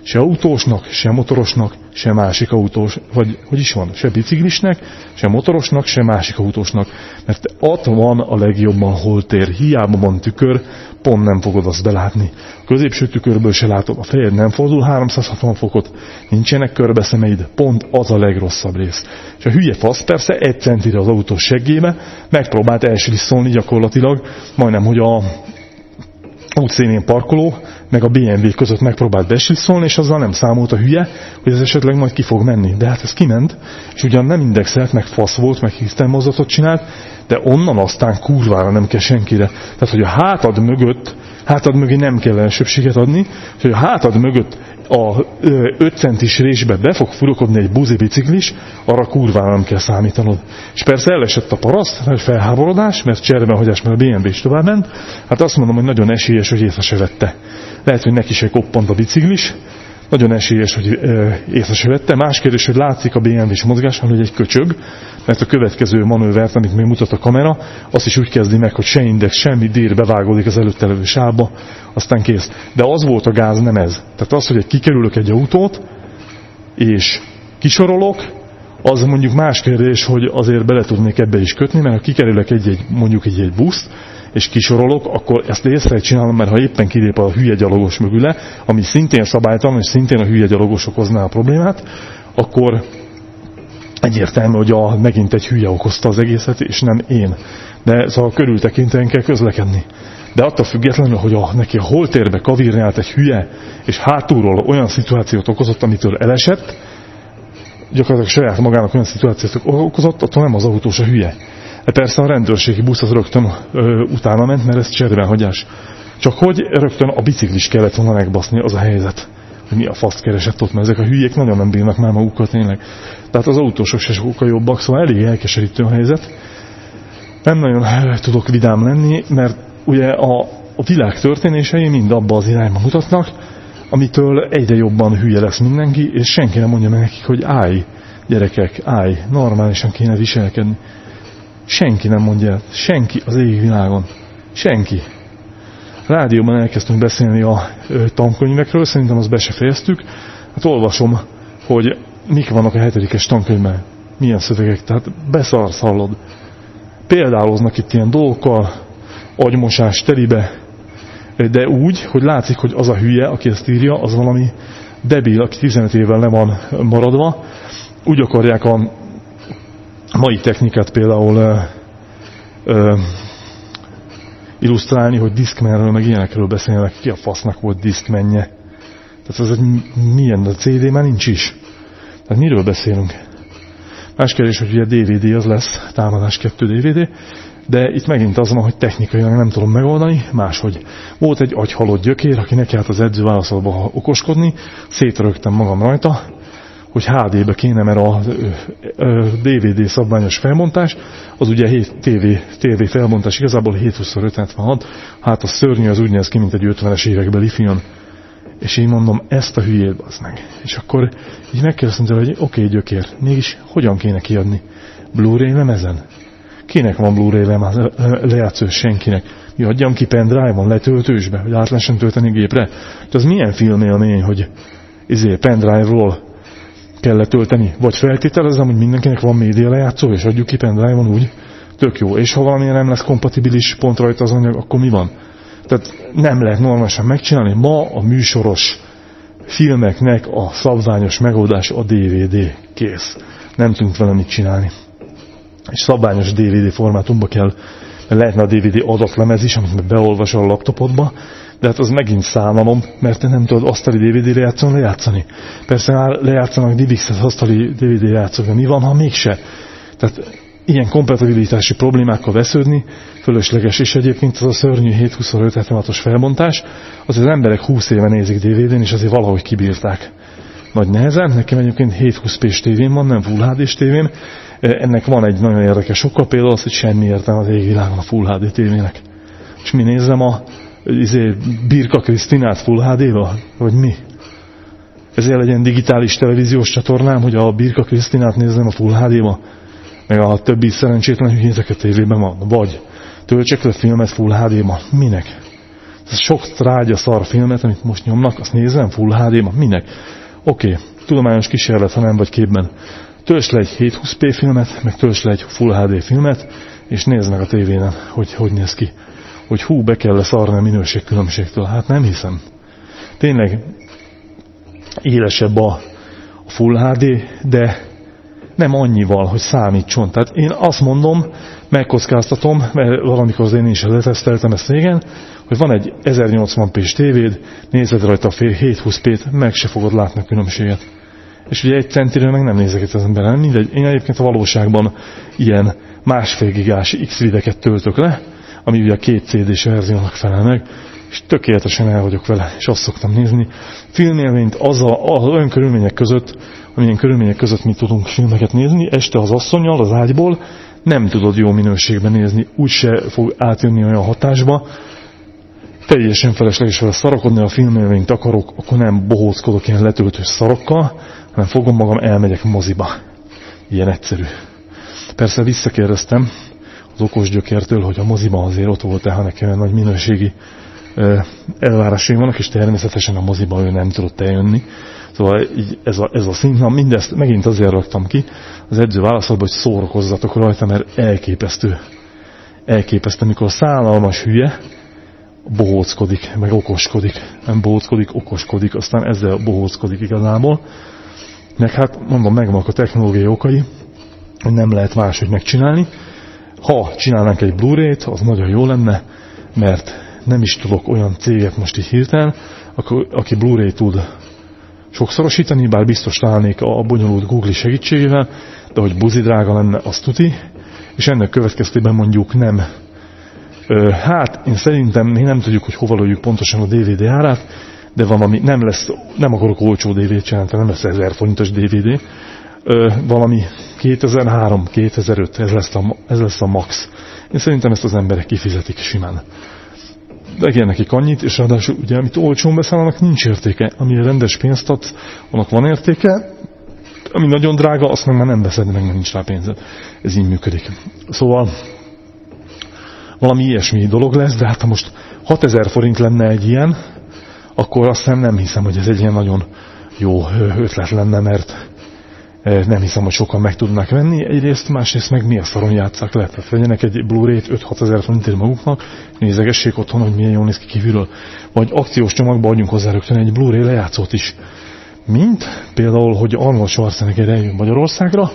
Se autósnak, se motorosnak, se másik autós, vagy hogy is van, se biciklisnek, se motorosnak, se másik autósnak. Mert ott van a legjobban holtér, hiába van tükör, pont nem fogod azt belátni. A középső tükörből se látod, a fejed nem fordul 360 fokot, nincsenek körbe szemeid, pont az a legrosszabb rész. És a hülye fasz persze egy centire az autó seggébe, megpróbált elslisszolni gyakorlatilag, majdnem, hogy a útszínén parkoló, meg a BMW között megpróbált beslisszolni, és azzal nem számolt a hülye, hogy ez esetleg majd ki fog menni. De hát ez kiment, és ugyan nem indexelt, meg fasz volt, meg hiszten mozzatot csinált, de onnan aztán kurvára nem kell senkire. Tehát, hogy a hátad mögött, hátad mögé nem kell elsőbséget adni, hogy a hátad mögött a 5 centis résbe be fog furokodni egy buzi biciklis, arra kurvára nem kell számítanod. És persze elesett a paraszt, nagy felháborodás, mert cserben hagyás, mert a BMW is tovább ment. Hát azt mondom, hogy nagyon esélyes, hogy észre se vette. Lehet, hogy neki se koppant a biciklis, nagyon esélyes, hogy észre se vette. Más kérdés, hogy látszik a BMW-s mozgáson, hogy egy köcsög, mert a következő manővert, amit még mutat a kamera, azt is úgy kezdi meg, hogy se index, semmi dír bevágódik az előtte levő sávba, aztán kész. De az volt a gáz, nem ez. Tehát az, hogy kikerülök egy autót, és kisorolok, az mondjuk más kérdés, hogy azért bele tudnék ebbe is kötni, mert ha kikerülök egy-egy, mondjuk egy-egy buszt, és kisorolok, akkor ezt észre csinálom, mert ha éppen kilép a hülye gyalogos mögüle, ami szintén szabálytalan, és szintén a hülye gyalogos okozná a problémát, akkor egyértelmű, hogy a, megint egy hülye okozta az egészet, és nem én. De szóval körültekintően kell közlekedni. De attól függetlenül, hogy a, neki a holtérbe kavírnyált egy hülye, és hátulról olyan szituációt okozott, amitől elesett, gyakorlatilag saját magának olyan szituációt okozott, attól nem az autós a hülye. De persze a rendőrségi busz az rögtön ö, utána ment, mert ez cserben hagyás. Csak hogy rögtön a biciklis kellett volna megbaszni, az a helyzet. Hogy mi a faszt keresett ott, mert ezek a hülyék nagyon nem bírnak már magukkal tényleg. Tehát az autósok se sokkal jobbak, szóval elég elkeserítő a helyzet. Nem nagyon tudok vidám lenni, mert ugye a, a világ történései mind abba az irányba mutatnak, amitől egyre jobban hülye lesz mindenki, és senki nem mondja meg nekik, hogy állj, gyerekek, állj, normálisan kéne viselkedni. Senki nem mondja. Senki az égi világon. Senki. Rádióban elkezdtünk beszélni a tankönyvekről, szerintem azt be se fejeztük. Hát olvasom, hogy mik vannak a hetedikes tankönyvben. Milyen szövegek. Tehát beszarsz hallod. Példáloznak itt ilyen dolgokkal, agymosás telibe, de úgy, hogy látszik, hogy az a hülye, aki ezt írja, az valami debil, aki 15 évvel le van maradva. Úgy akarják a mai technikát például ö, ö, illusztrálni, hogy diszkmenről, meg ilyenekről beszélnek, ki a fasznak volt diszkmenje. Tehát ez egy milyen, a CD már nincs is. Tehát miről beszélünk? Más kérdés, hogy ugye DVD az lesz, támadás 2 DVD, de itt megint az van, hogy technikailag nem tudom megoldani, máshogy. Volt egy agyhalott gyökér, aki neki az edző válaszolba okoskodni, szétrögtem magam rajta, hogy HD-be kéne, mert a DVD szabványos felmontás, az ugye 7 TV, TV felmontás, igazából 720x576, hát a szörnyű az úgy néz ki, mint egy 50-es évekbeli film. És így mondom, ezt a hülyét az meg. És akkor így megkérdeztem tőle, hogy oké, okay, gyökér, mégis hogyan kéne kiadni? Blu-ray lemezen? Kinek van Blu-ray lejátszó? Senkinek. Mi adjam ki pendrive-on, letöltősbe, hogy át lehessen tölteni gépre? De az milyen filmélmény, hogy izé, pendrive-ról kell letölteni? Vagy feltételezem, hogy mindenkinek van média lejátszó, és adjuk ki pendrive-on úgy? Tök jó. És ha valamilyen nem lesz kompatibilis pont rajta az anyag, akkor mi van? Tehát nem lehet normálisan megcsinálni. Ma a műsoros filmeknek a szabványos megoldás a DVD kész. Nem tudunk vele mit csinálni. És szabványos DVD formátumba kell, lehetne a DVD adatlemez is, amit beolvasol a laptopodba, de hát az megint szállalom, mert te nem tudod asztali DVD-re játszani, lejátszani. Persze már lejátszanak DivX az asztali DVD játszók, de mi van, ha mégse? Tehát ilyen kompatibilitási problémákkal vesződni, fölösleges, és egyébként az a szörnyű 725-76-os felbontás, az az emberek 20 éve nézik DVD-n, és azért valahogy kibírták. Nagy nehezen, nekem egyébként 720p-s tévén van, nem Full HD-s tévén, ennek van egy nagyon érdekes oka, például az, hogy semmi értelme az égvilágon a Full HD tévének. És mi nézem a izé, Birka Krisztinát Full HD-val? Vagy mi? Ezért legyen digitális televíziós csatornám, hogy a Birka Krisztinát nézem a Full HD-ba? meg a többi szerencsétlen hülyétek a tévében van. Vagy töltsek le filmet Full HD-ba. Minek? Ez sok trágya szar filmet, amit most nyomnak, azt nézem Full HD-ba. Minek? Oké, tudományos kísérlet, ha nem vagy képben. Tölts le egy 720p filmet, meg tölts le egy Full HD filmet, és nézd meg a tévén, hogy hogy néz ki. Hogy hú, be kell leszarni a minőségkülönbségtől. Hát nem hiszem. Tényleg élesebb a Full HD, de nem annyival, hogy számítson. Tehát én azt mondom, megkockáztatom, mert valamikor az én is leteszteltem ezt régen, hogy van egy 1080p-s tévéd, nézed rajta a 720p-t, meg se fogod látni a különbséget. És ugye egy centiről meg nem nézek itt az ember, nem mindegy. Én egyébként a valóságban ilyen másfél gigás X-videket töltök le, ami ugye a két CD-s verziónak felel meg, és tökéletesen el vagyok vele, és azt szoktam nézni. Filmélményt az a, az olyan körülmények között, amilyen körülmények között mi tudunk filmeket nézni, este az asszonyjal az ágyból nem tudod jó minőségben nézni, úgyse fog átjönni olyan hatásba, teljesen felesleges vele szarakodni, a filmélményt akarok, akkor nem bohóckodok ilyen letöltős szarokkal, hanem fogom magam, elmegyek moziba. Ilyen egyszerű. Persze visszakérdeztem az okos gyökértől, hogy a moziba azért ott volt-e, ha nekem nagy minőségi elvárásai vannak, és természetesen a moziba ő nem tudott eljönni. Szóval így ez a, ez a szint, na mindezt megint azért raktam ki, az edző válaszolba, hogy szórakozzatok rajta, mert elképesztő. Elképesztő, amikor szállalmas hülye, bohóckodik, meg okoskodik. Nem bohóckodik, okoskodik, aztán ezzel bohóckodik igazából. Meg hát mondom, megvannak a technológiai okai, hogy nem lehet máshogy megcsinálni. Ha csinálnánk egy Blu-ray-t, az nagyon jó lenne, mert nem is tudok olyan céget most így hirtelen, aki Blu-ray tud sokszorosítani, bár biztos találnék a bonyolult Google segítségével, de hogy buzi drága lenne, azt tuti, és ennek következtében mondjuk nem. Hát, én szerintem mi nem tudjuk, hogy hova lőjük pontosan a DVD árát, de valami nem lesz, nem akarok olcsó DVD-t csinálni, nem lesz 1000 forintos DVD, valami 2003, 2005, ez lesz, a, ez lesz a max. Én szerintem ezt az emberek kifizetik simán legyen nekik annyit, és ráadásul ugye, amit olcsón veszel, annak nincs értéke. Ami rendes pénzt ad, annak van értéke, ami nagyon drága, azt meg már nem veszed, meg nincs rá pénzed. Ez így működik. Szóval valami ilyesmi dolog lesz, de hát ha most 6000 forint lenne egy ilyen, akkor azt nem, nem hiszem, hogy ez egy ilyen nagyon jó ötlet lenne, mert nem hiszem, hogy sokan meg tudnak venni. Egyrészt, másrészt meg mi a szaron játszák le. Tehát vegyenek egy Blu-ray-t 5-6 ezer forintért maguknak, nézegessék otthon, hogy milyen jól néz ki kívülről. Vagy akciós csomagba adjunk hozzá rögtön egy Blu-ray lejátszót is. Mint például, hogy Arnold Schwarzenegger eljön Magyarországra,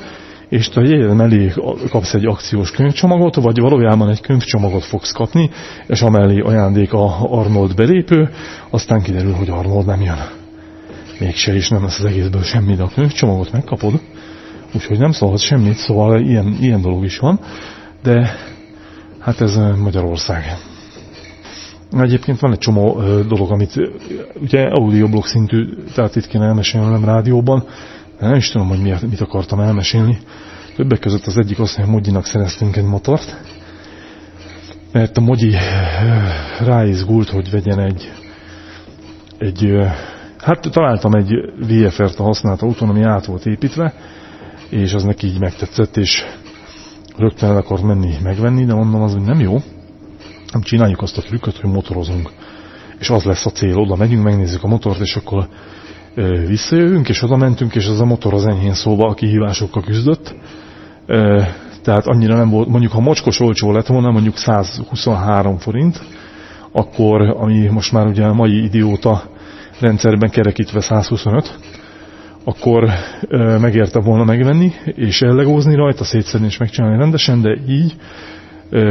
és te jegyed mellé kapsz egy akciós könyvcsomagot, vagy valójában egy könyvcsomagot fogsz kapni, és amellé ajándék a Arnold belépő, aztán kiderül, hogy Arnold nem jön. mégse is nem lesz az egészből semmi, de a könyvcsomagot megkapod, úgyhogy nem szólhat semmit, szóval ilyen, ilyen dolog is van, de hát ez Magyarország. Egyébként van egy csomó dolog, amit ugye audioblog szintű, tehát itt kéne elmesélni, nem rádióban, nem is tudom, hogy miért, mit akartam elmesélni. Többek között az egyik az, hogy Mogyinak szereztünk egy motort, mert a Mogyi ráizgult, hogy vegyen egy, egy hát találtam egy VFR-t a használt autón, ami át volt építve, és az neki így megtetszett, és rögtön el akart menni megvenni, de mondom az, hogy nem jó, nem csináljuk azt a trükköt, hogy motorozunk. És az lesz a cél, oda megyünk, megnézzük a motort, és akkor visszajövünk, és oda mentünk, és az a motor az enyhén szóba a kihívásokkal küzdött. Tehát annyira nem volt, mondjuk ha mocskos olcsó lett volna, mondjuk 123 forint, akkor, ami most már ugye a mai idióta rendszerben kerekítve 125, akkor megérte volna megvenni, és ellegózni rajta, szétszedni és megcsinálni rendesen, de így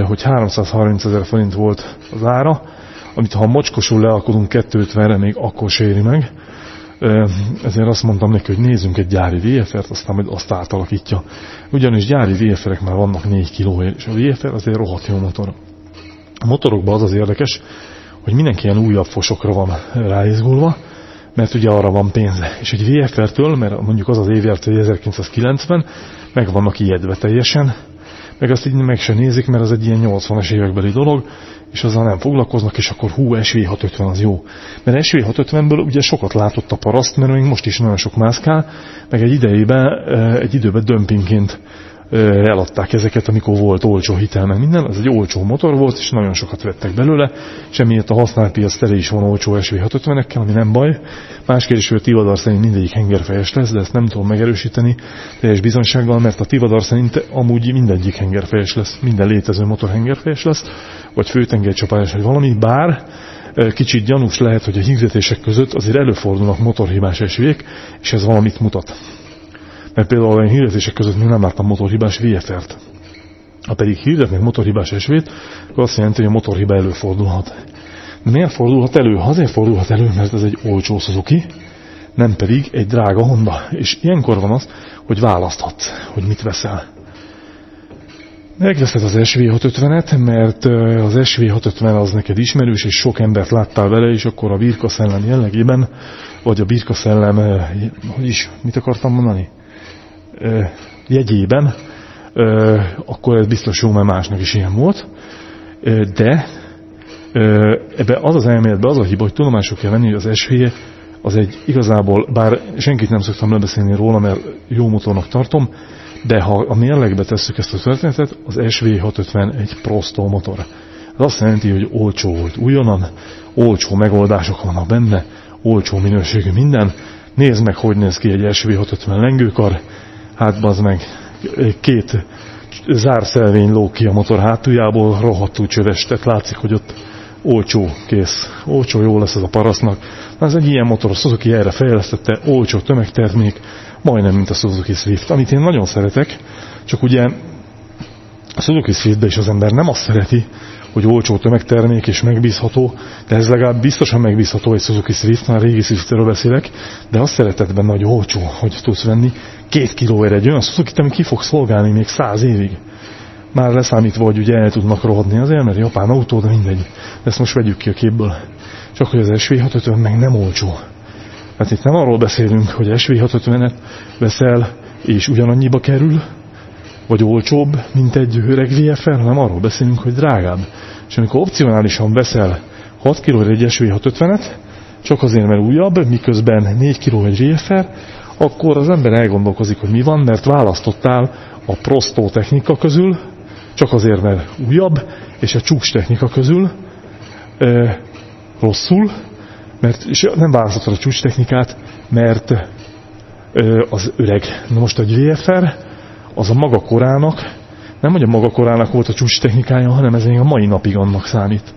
hogy 330 ezer forint volt az ára, amit ha mocskosul lealkodunk 250-re, még akkor se éri meg. Ezért azt mondtam neki, hogy nézzünk egy gyári VFR-t, aztán majd azt átalakítja. Ugyanis gyári VFR-ek már vannak 4 kilóért, és a VFR azért rohadt jó motor. A motorokban az az érdekes, hogy mindenki ilyen újabb fosokra van ráizgulva, mert ugye arra van pénze. És egy VFR-től, mert mondjuk az az évjárt, hogy 1990, meg vannak ijedve teljesen, meg azt így meg se nézik, mert az egy ilyen 80-as évekbeli dolog, és azzal nem foglalkoznak, és akkor hú, SV650 az jó. Mert SV650-ből ugye sokat látott a paraszt, mert még most is nagyon sok mászkál, meg egy idejében, egy időben dömpingként eladták ezeket, amikor volt olcsó hitel, meg minden, ez egy olcsó motor volt, és nagyon sokat vettek belőle, és emiatt a használt piac tele is van olcsó SV650-ekkel, ami nem baj. Más kérdés, hogy a Tivadar szerint mindegyik hengerfejes lesz, de ezt nem tudom megerősíteni teljes bizonysággal, mert a Tivadar szerint amúgy mindegyik hengerfejes lesz, minden létező motor hengerfejes lesz, vagy főtengercsapályos, vagy valami, bár kicsit gyanús lehet, hogy a hirdetések között azért előfordulnak motorhibás esvék, és ez valamit mutat mert például olyan hirdetések között még nem láttam motorhibás VFR-t. Ha pedig hirdetnek motorhibás esvét, akkor azt jelenti, hogy a motorhiba előfordulhat. De miért fordulhat elő? Azért fordulhat elő, mert ez egy olcsó Suzuki, nem pedig egy drága Honda. És ilyenkor van az, hogy választhatsz, hogy mit veszel. Megveszed az SV650-et, mert az SV650 az neked ismerős, és sok embert láttál vele, és akkor a birka szellem jellegében, vagy a birka szellem, hogy is, mit akartam mondani? Jegyében, akkor ez biztos jó, mert másnak is ilyen volt. De ebbe az az elméletben az a hiba, hogy tudomások kell venni, hogy az SV az egy igazából, bár senkit nem szoktam lebeszélni róla, mert jó motornak tartom, de ha a mérlegbe tesszük ezt a történetet, az SV650 egy prostó motor. Ez azt jelenti, hogy olcsó volt újonnan, olcsó megoldások vannak benne, olcsó minőségű minden. Nézd meg, hogy néz ki egy SV650 lengőkar, hát bazd meg, két zárszelvény ló ki a motor hátuljából, rohadtul csöves, tehát látszik, hogy ott olcsó kész, olcsó jó lesz ez a parasznak. Ez egy ilyen motor, a Suzuki erre fejlesztette, olcsó tömegtermék, majdnem mint a Suzuki Swift, amit én nagyon szeretek, csak ugye a Suzuki Swiftbe is az ember nem azt szereti, hogy olcsó tömegtermék és megbízható, de ez legalább biztosan megbízható egy Suzuki Swift, már régi Swiftről beszélek, de azt szeretett benne, hogy olcsó, hogy tudsz venni. Két kilóért egy olyan Suzuki, ami ki fog szolgálni még száz évig. Már leszámítva, hogy ugye el tudnak rohadni azért, mert japán autó, de mindegy. De ezt most vegyük ki a képből. Csak hogy az SV650 meg nem olcsó. Hát itt nem arról beszélünk, hogy SV650-et veszel, és ugyanannyiba kerül, vagy olcsóbb, mint egy öreg VFR, hanem arról beszélünk, hogy drágább. És amikor opcionálisan veszel 6 kg egy SV650-et, csak azért, mert újabb, miközben 4 kg egy VFR, akkor az ember elgondolkozik, hogy mi van, mert választottál a prostó technika közül, csak azért, mert újabb, és a csúcs technika közül e, rosszul, mert és nem választottad a csúcs technikát, mert e, az öreg. Na most egy VFR, az a maga korának, nem hogy a maga korának volt a csúcs technikája, hanem ez a mai napig annak számít.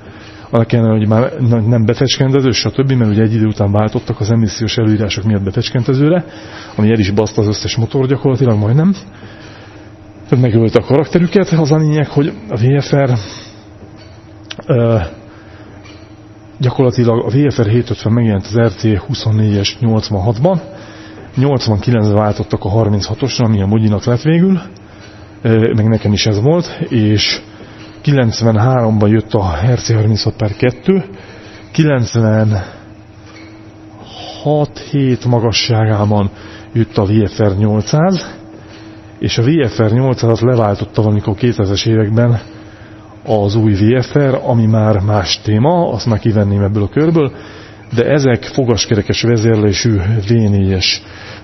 Annak kellene, hogy már nem befecskendező, stb., mert ugye egy idő után váltottak az emissziós előírások miatt befecskendezőre, ami el is baszta az összes motor gyakorlatilag majdnem. Tehát megölte a karakterüket. Az a lényeg, hogy a VFR uh, gyakorlatilag a VFR 750 megjelent az RC 24-es 86-ban, 89-ben váltottak a 36-osra, ami a Mogyinak lett végül, meg nekem is ez volt, és 93-ban jött a RC 36 per 2, 96 7 magasságában jött a VFR 800, és a VFR 800 leváltotta valamikor 2000-es években az új VFR, ami már más téma, azt már kivenném ebből a körből, de ezek fogaskerekes vezérlésű V4-es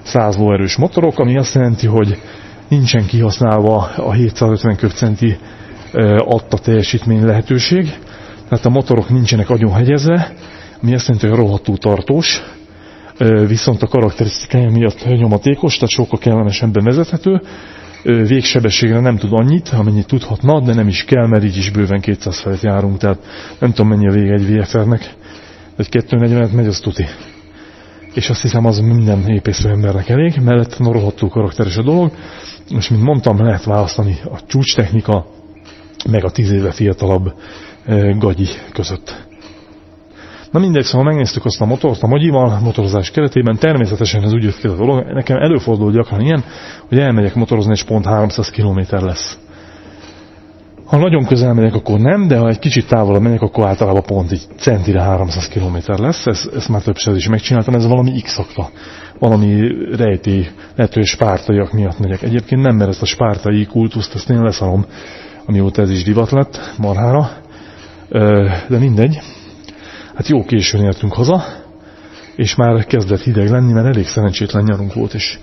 100 lóerős motorok, ami azt jelenti, hogy nincsen kihasználva a 750 köbcenti adta teljesítmény lehetőség, tehát a motorok nincsenek agyonhegyezve, ami azt jelenti, hogy rohadtul tartós, viszont a karakterisztikája miatt nyomatékos, tehát sokkal kellemesebben vezethető, végsebességre nem tud annyit, amennyit tudhatna, de nem is kell, mert így is bőven 200 felett járunk, tehát nem tudom mennyi a vége egy VFR-nek, egy 240-et megy, az tuti. És azt hiszem, az minden épésző embernek elég, mellett rohadtul karakteres a dolog, és mint mondtam, lehet választani a csúcs-technika, meg a 10 éve fiatalabb gagyi között. Na mindegy, szóval megnéztük azt a motort a Mogyival, motorozás keretében, természetesen ez úgy jött ki a dolog, nekem előfordul gyakran ilyen, hogy elmegyek motorozni, és pont 300 km lesz. Ha nagyon közel megyek, akkor nem, de ha egy kicsit távolabb megyek, akkor általában pont így centire 300 km lesz. Ezt, ezt már többször is megcsináltam, ez valami x -akta. Valami rejtély, lehet, hogy spártaiak miatt megyek. Egyébként nem, mert ezt a spártai kultuszt, ezt én leszarom, amióta ez is divat lett, marhára. De mindegy. Hát jó későn értünk haza, és már kezdett hideg lenni, mert elég szerencsétlen nyarunk volt, és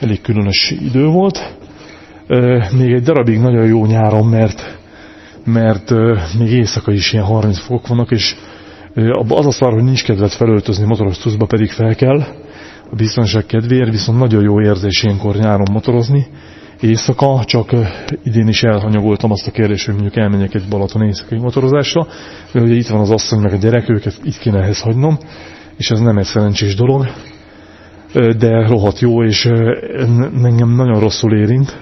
elég különös idő volt. Még egy darabig nagyon jó nyáron, mert, mert még éjszaka is ilyen 30 fok vannak, és az a szar, hogy nincs kedvet felöltözni motoros tuszba, pedig fel kell, a biztonság kedvéért, viszont nagyon jó érzés ilyenkor nyáron motorozni, éjszaka, csak idén is elhanyagoltam azt a kérdést, hogy mondjuk elmenjek egy Balaton éjszakai motorozásra, de ugye itt van az asszony meg a gyerek, őket itt kéne ehhez hagynom, és ez nem egy szerencsés dolog, de rohadt jó, és engem nagyon rosszul érint.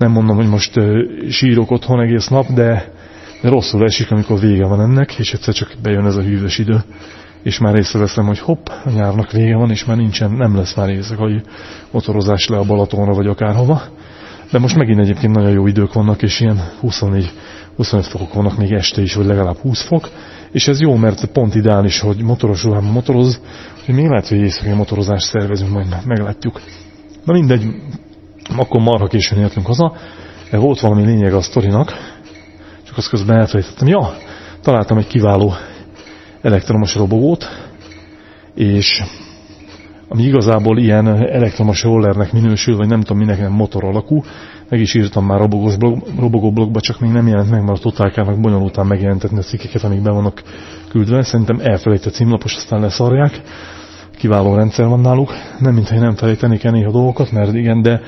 Nem mondom, hogy most sírok otthon egész nap, de, de rosszul esik, amikor vége van ennek, és egyszer csak bejön ez a hűvös idő és már észreveszem, hogy hopp, a nyárnak vége van, és már nincsen, nem lesz már éjszakai motorozás le a Balatonra, vagy akárhova. De most megint egyébként nagyon jó idők vannak, és ilyen 24-25 fokok vannak még este is, vagy legalább 20 fok. És ez jó, mert pont ideális, hogy motoros ruhában motoroz, hogy még lehet, hogy éjszakai motorozást szervezünk, majd meglátjuk. Na mindegy, akkor marha későn értünk haza, de volt valami lényeg a sztorinak, csak azt közben elfelejtettem. Ja, találtam egy kiváló elektromos robogót, és ami igazából ilyen elektromos rollernek minősül, vagy nem tudom minek nem motor alakú. Meg is írtam már robogós blog, robogó blogba, csak még nem jelent meg, mert a totálkának bonyolultán megjelentetni a cikkeket, amik be vannak küldve. Szerintem elfelejtett címlapos, aztán leszarják. Kiváló rendszer van náluk. Nem mintha én nem felejtenék el néha dolgokat, mert igen, de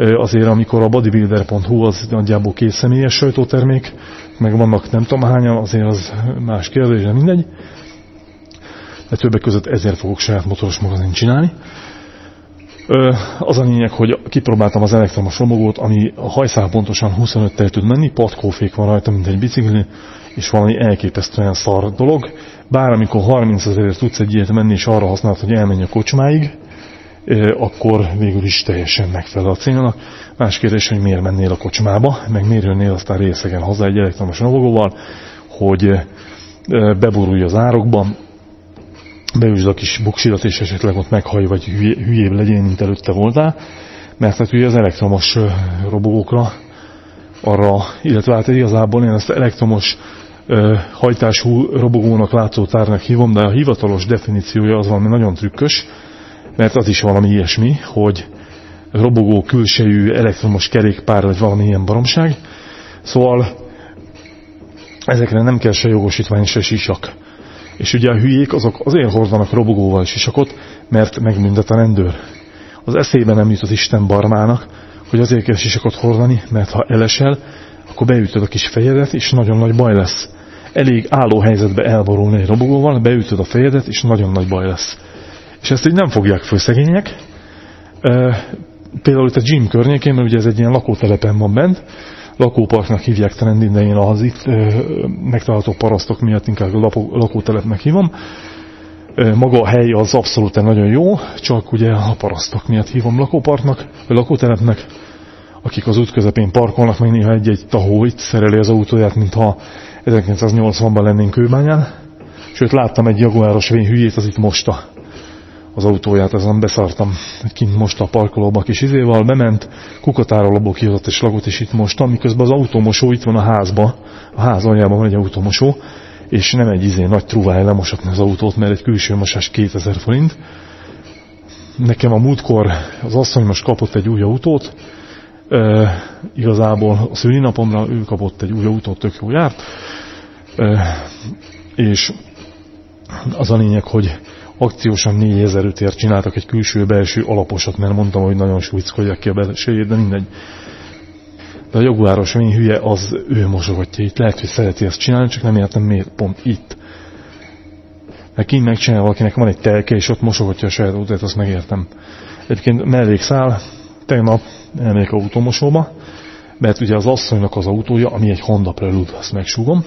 azért amikor a bodybuilder.hu az nagyjából két személyes sajtótermék, meg vannak nem tudom hányan, azért az más kérdés, de mindegy de többek között ezért fogok saját motoros magazin csinálni. Az a lényeg, hogy kipróbáltam az elektromos romogót, ami a hajszál pontosan 25 tel tud menni, patkófék van rajta, mint egy bicikli, és valami elképesztően szar dolog. Bár amikor 30 ezerért tudsz egy ilyet menni, és arra használod, hogy elmenj a kocsmáig, akkor végül is teljesen megfelel a célnak. Más kérdés, hogy miért mennél a kocsmába, meg miért jönnél aztán részegen haza egy elektromos romogóval, hogy beborulj az árokban, beüsd a kis buksidat, és esetleg ott meghaj, vagy hülyébb legyen, mint előtte voltál, mert hát ugye az elektromos robogókra arra, illetve hát igazából én ezt elektromos hajtású robogónak látszó tárnak hívom, de a hivatalos definíciója az valami nagyon trükkös, mert az is valami ilyesmi, hogy robogó külsejű elektromos kerékpár, vagy valami ilyen baromság. Szóval ezekre nem kell se jogosítvány, se sisak. És ugye a hülyék azok azért hordanak robogóval sisakot, mert megbüntet a rendőr. Az eszébe nem jut az Isten barmának, hogy azért kell sisakot hordani, mert ha elesel, akkor beütöd a kis fejedet, és nagyon nagy baj lesz. Elég álló helyzetbe elborulni egy robogóval, beütöd a fejedet, és nagyon nagy baj lesz. És ezt így nem fogják föl szegények. Például itt a gym környékén, mert ugye ez egy ilyen lakótelepen van bent, lakóparknak hívják trendin, de az itt megtalálható parasztok miatt inkább lakótelepnek hívom. Maga a hely az abszolút nagyon jó, csak ugye a parasztok miatt hívom lakóparknak, vagy lakótelepnek, akik az út közepén parkolnak, meg néha egy-egy tahó itt szereli az autóját, mintha 1980-ban lennénk kőbányán. Sőt, láttam egy jaguáros vén hülyét, az itt mosta az autóját, azon beszartam, kint most a parkolóba kis izéval, bement, kukatáról abból kihozott és lagot, és itt most, miközben az autómosó itt van a házba, a ház aljában van egy autómosó, és nem egy izé nagy truváj lemosatni az autót, mert egy külső mosás 2000 forint. Nekem a múltkor az asszony most kapott egy új autót, e, igazából a szülinapomra ő kapott egy új autót, tök jó járt, e, és az a lényeg, hogy akciósan 4000 ért csináltak egy külső-belső alaposat, mert mondtam, hogy nagyon súlyckolják ki a belsőjét, de mindegy. De a jaguáros vény hülye, az ő mosogatja itt. Lehet, hogy szereti ezt csinálni, csak nem értem miért pont itt. Mert kint megcsinál valakinek van egy telke, és ott mosogatja a saját autót, azt megértem. Egyébként mellékszál, tegnap elmegyek autómosóba, mert ugye az asszonynak az autója, ami egy Honda Prelude, azt megsúgom,